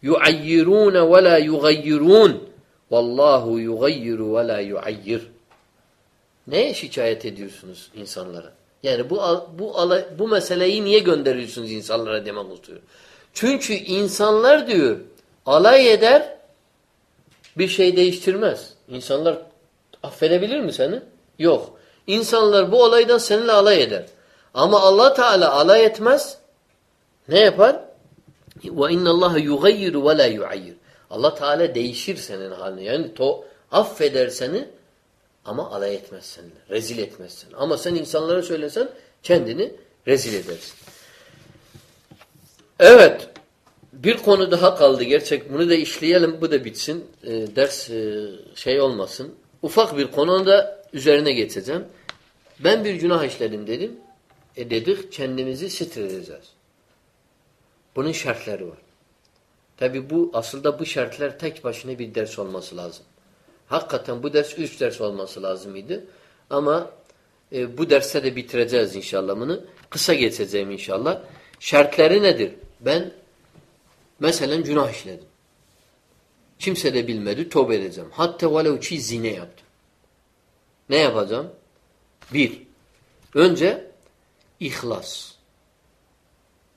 Yuayyirun ve la yugayyirun vallahu yugayyiru ve la yuayyir. Neye şikayet ediyorsunuz insanlara? Yani bu bu bu meseleyi niye gönderiyorsunuz insanlara demek istiyor. Çünkü insanlar diyor alay eder bir şey değiştirmez. İnsanlar affedebilir mi seni? Yok. İnsanlar bu olaydan seninle alay eder. Ama Allah Teala alay etmez. Ne yapar? Ve inna Allah yugayyiru ve la yuayyir. Allah Teala değişir senin halini. Yani to affeder seni ama alay etmez seninle. Rezil etmezsin. Ama sen insanlara söylesen kendini rezil edersin. Evet. Bir konu daha kaldı gerçek. Bunu da işleyelim. Bu da bitsin. E, ders e, şey olmasın. Ufak bir konu da üzerine geçeceğim. Ben bir günah işledim dedim. E dedik kendimizi edeceğiz. Bunun şartları var. Tabi bu aslında bu şartlar tek başına bir ders olması lazım. Hakikaten bu ders üç ders olması lazımydı. Ama e, bu derste de bitireceğiz inşallah bunu. Kısa geçeceğim inşallah. Şartları nedir? Ben mesela günah işledim. Kimse de bilmedi. Tövbe edeceğim. Hatta velev ki zine yaptım. Ne yapacağım? Bir. Önce ihlas.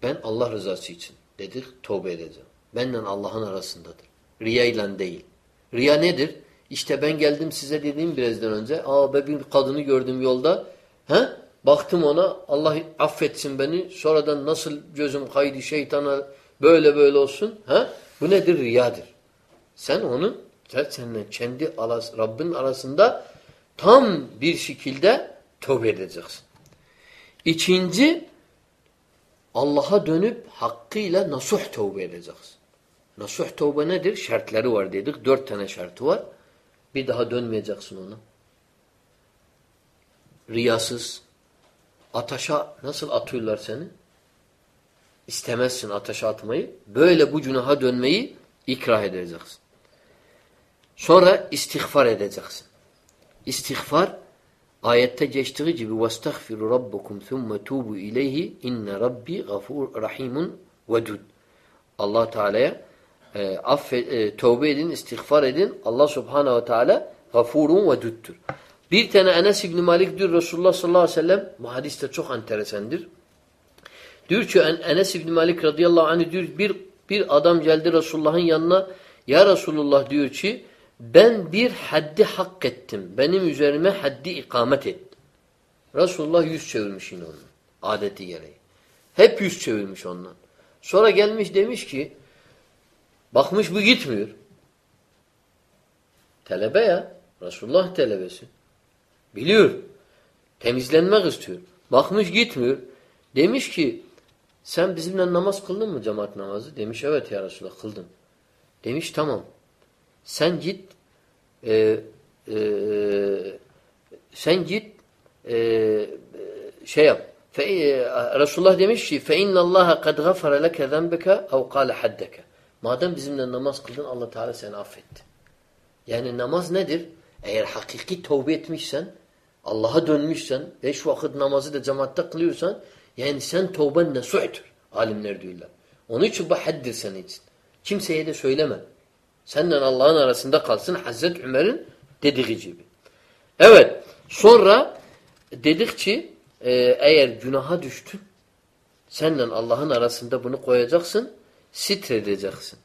Ben Allah rızası için dedik tövbe edeceğim. Benden Allah'ın arasındadır. Riya ile değil. Riya nedir? İşte ben geldim size dediğim birazdan önce. Aa ben bir kadını gördüm yolda. He? Baktım ona Allah affetsin beni. Sonradan nasıl gözüm kaydı şeytana böyle böyle olsun. He? Bu nedir? Riyadır. Sen onu seninle kendi aras, Rabbin arasında tam bir şekilde tövbe edeceksin. İkinci Allah'a dönüp hakkıyla nasuh tövbe edeceksin. Nasuh tövbe nedir? Şartları var dedik. Dört tane şartı var. Bir daha dönmeyeceksin ona. Riyasız. Ataşa nasıl atıyorlar seni? İstemezsin ateşe atmayı. Böyle bu günaha dönmeyi ikrah edeceksin. Sonra istiğfar edeceksin. İstiğfar ayette geçtiği gibi وَاسْتَغْفِرُ رَبَّكُمْ ثُمَّ تُوبُوا اِلَيْهِ اِنَّ رَبِّي غَفُورٌ رَحِيمٌ وَدُودٌ Allah Teala'ya e, affet, e, tövbe edin, istiğfar edin. Allah Subhanahu ve Teala gafurun ve düttür. Bir tane Enes İbni Malik diyor Resulullah sallallahu aleyhi ve sellem bu hadis de çok enteresandır. Diyor ki Enes İbni Malik radıyallahu anh diyor bir, bir adam geldi Resulullah'ın yanına ya Resulullah diyor ki ben bir haddi hak ettim. Benim üzerime haddi ikamet et. Resulullah yüz çevirmiş yine ondan. Adeti gereği. Hep yüz çevirmiş ondan. Sonra gelmiş demiş ki Bakmış bu gitmiyor. Telebe ya. Resulullah telebesi. Biliyor. Temizlenmek istiyor. Bakmış gitmiyor. Demiş ki sen bizimle namaz kıldın mı cemaat namazı? Demiş evet ya Resulullah kıldım. Demiş tamam. Sen git e, e, sen git e, şey yap. Fe, e, Resulullah demiş ki فَاِنَّ اللّٰهَ قَدْ غَفَرَ لَكَ ذَنْبَكَ اَوْ قَالَ حَدَّكَ Madem bizimle namaz kıldın Allah Teala seni affetti. Yani namaz nedir? Eğer hakiki tövbe etmişsen, Allah'a dönmüşsen, beş vakit namazı da cemaatte kılıyorsan, yani sen tövben nesuhtur. Alimler diyorlar. Onun için bu haddir senin için. Kimseye de söyleme. Senden Allah'ın arasında kalsın Hazreti Ömer'in dediği gibi. Evet. Sonra dedik ki e, eğer günaha düştün senden Allah'ın arasında bunu koyacaksın sitredeceksin.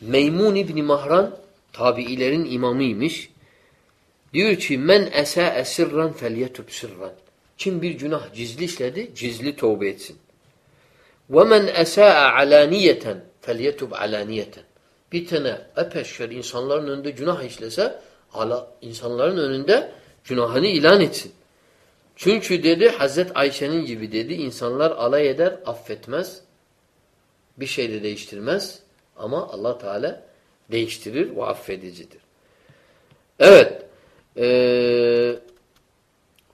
Meymun İbni Mahran tabiilerin imamıymış. Diyor ki men esâe sirran felyetub sirran. Kim bir günah gizli işledi, gizli tövbe etsin. Ve men esâe alaniyeten felyetub alaniyeten. Bir tane epeşker insanların önünde günah işlese, ala, insanların önünde günahını ilan etsin. Çünkü dedi Hazret Ayşe'nin gibi dedi insanlar alay eder, affetmez. Bir şey de değiştirmez. Ama Allah Teala değiştirir ve affedicidir. Evet. Ee,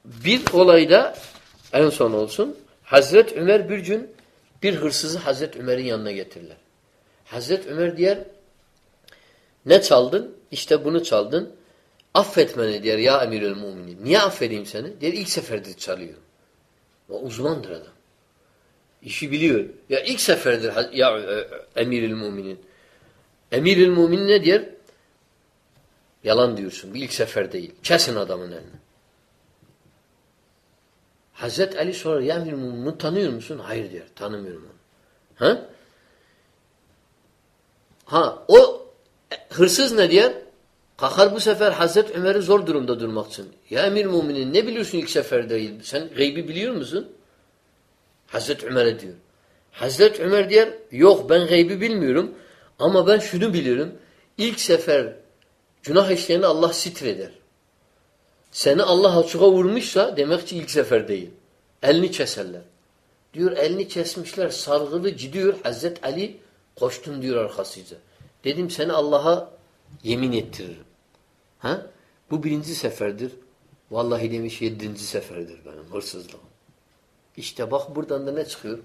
bir olayda en son olsun. Hazret Ömer bir gün bir hırsızı Hazret Ömer'in yanına getirirler. Hazret Ömer diyer ne çaldın? İşte bunu çaldın. Affetmeni diyor ya emirül müminin. Niye affedeyim seni? Diyor ilk seferdir çalıyorum. O uzmandır adam. İşi biliyor. Ya ilk seferdir ya e, emirül müminin. Emirül müminin ne diyor? Yalan diyorsun. Bir ilk sefer değil. Kesin adamın elini. Hazret Ali sorar ya emirül müminin tanıyor musun? Hayır diyor. Tanımıyorum onu. Ha? Ha o hırsız ne diyor? Kalkar bu sefer Hazret Ömer'i zor durumda durmak için. Ya emir müminin ne biliyorsun ilk sefer değil? Sen gaybi biliyor musun? Hazret Ömer'e diyor. Hazret Ömer diyor yok ben gaybi bilmiyorum ama ben şunu biliyorum. İlk sefer günah işleyeni Allah sitreder. Seni Allah açığa vurmuşsa demek ki ilk sefer değil. Elini keserler. Diyor elini kesmişler sargılı gidiyor Hazret Ali koştum diyor arkasıca. Dedim seni Allah'a yemin ettiririm. Ha? Bu birinci seferdir. Vallahi demiş yedinci seferdir benim hırsızlığım. İşte bak buradan da ne çıkıyor?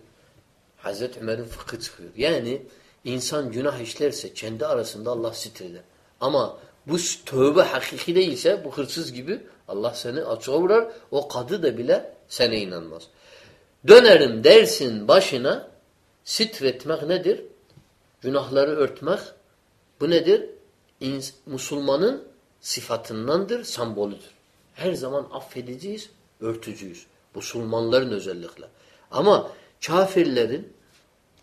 Hazreti Ömer'in fıkhı çıkıyor. Yani insan günah işlerse kendi arasında Allah sitreder. Ama bu tövbe hakiki değilse bu hırsız gibi Allah seni açığa vurar. O kadı da bile sana inanmaz. Dönerim dersin başına sitretmek nedir? Günahları örtmek. Bu nedir? İns Müslümanın sıfatındandır, sembolüdür. Her zaman affediciyiz, örtücüyüz. Müslümanların özellikle. Ama kafirlerin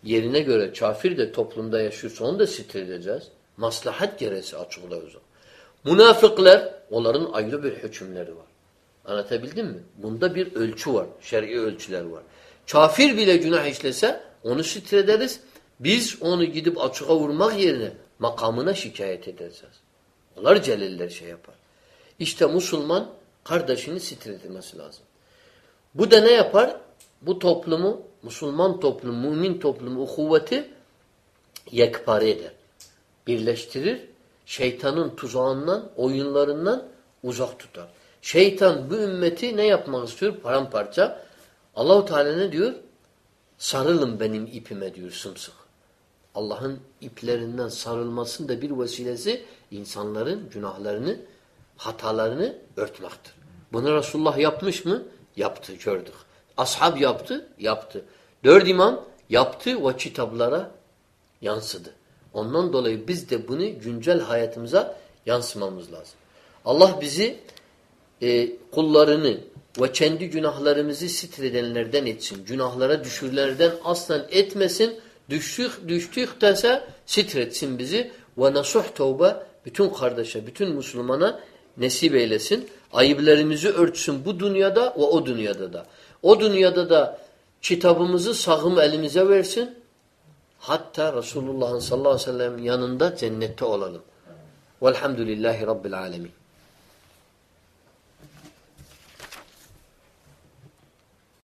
yerine göre kafir de toplumda yaşıyorsa onu da sitir edeceğiz. Maslahat gereği açıklıyoruz. Münafıklar onların ayrı bir hükümleri var. Anlatabildim mi? Bunda bir ölçü var. Şer'i ölçüler var. Kafir bile günah işlese onu sitir ederiz. Biz onu gidip açığa vurmak yerine makamına şikayet edeceğiz. Onlar celiller şey yapar. İşte Müslüman kardeşini sitretmesi lazım. Bu da ne yapar? Bu toplumu, Müslüman toplumu, mümin toplumu, kuvveti yekpare eder. Birleştirir. Şeytanın tuzağından, oyunlarından uzak tutar. Şeytan bu ümmeti ne yapmak istiyor? Paramparça. Allahu Teala ne diyor? Sarılın benim ipime diyor sımsıkı. Allah'ın iplerinden sarılmasının da bir vesilesi insanların günahlarını, hatalarını örtmektir. Bunu Resulullah yapmış mı? Yaptı, gördük. Ashab yaptı, yaptı. Dört imam yaptı ve kitaplara yansıdı. Ondan dolayı biz de bunu güncel hayatımıza yansımamız lazım. Allah bizi e, kullarını ve kendi günahlarımızı sitredenlerden etsin. Günahlara düşürlerden aslan etmesin. Düştük, düştük dese sitretsin bizi. Ve nasuh tevbe bütün kardeşe, bütün Müslümana nesip eylesin. Ayıplarımızı örtsün bu dünyada ve o dünyada da. O dünyada da kitabımızı sağım elimize versin. Hatta Resulullah'ın sallallahu aleyhi ve sellem yanında cennette olalım. Velhamdülillahi Rabbil alemin.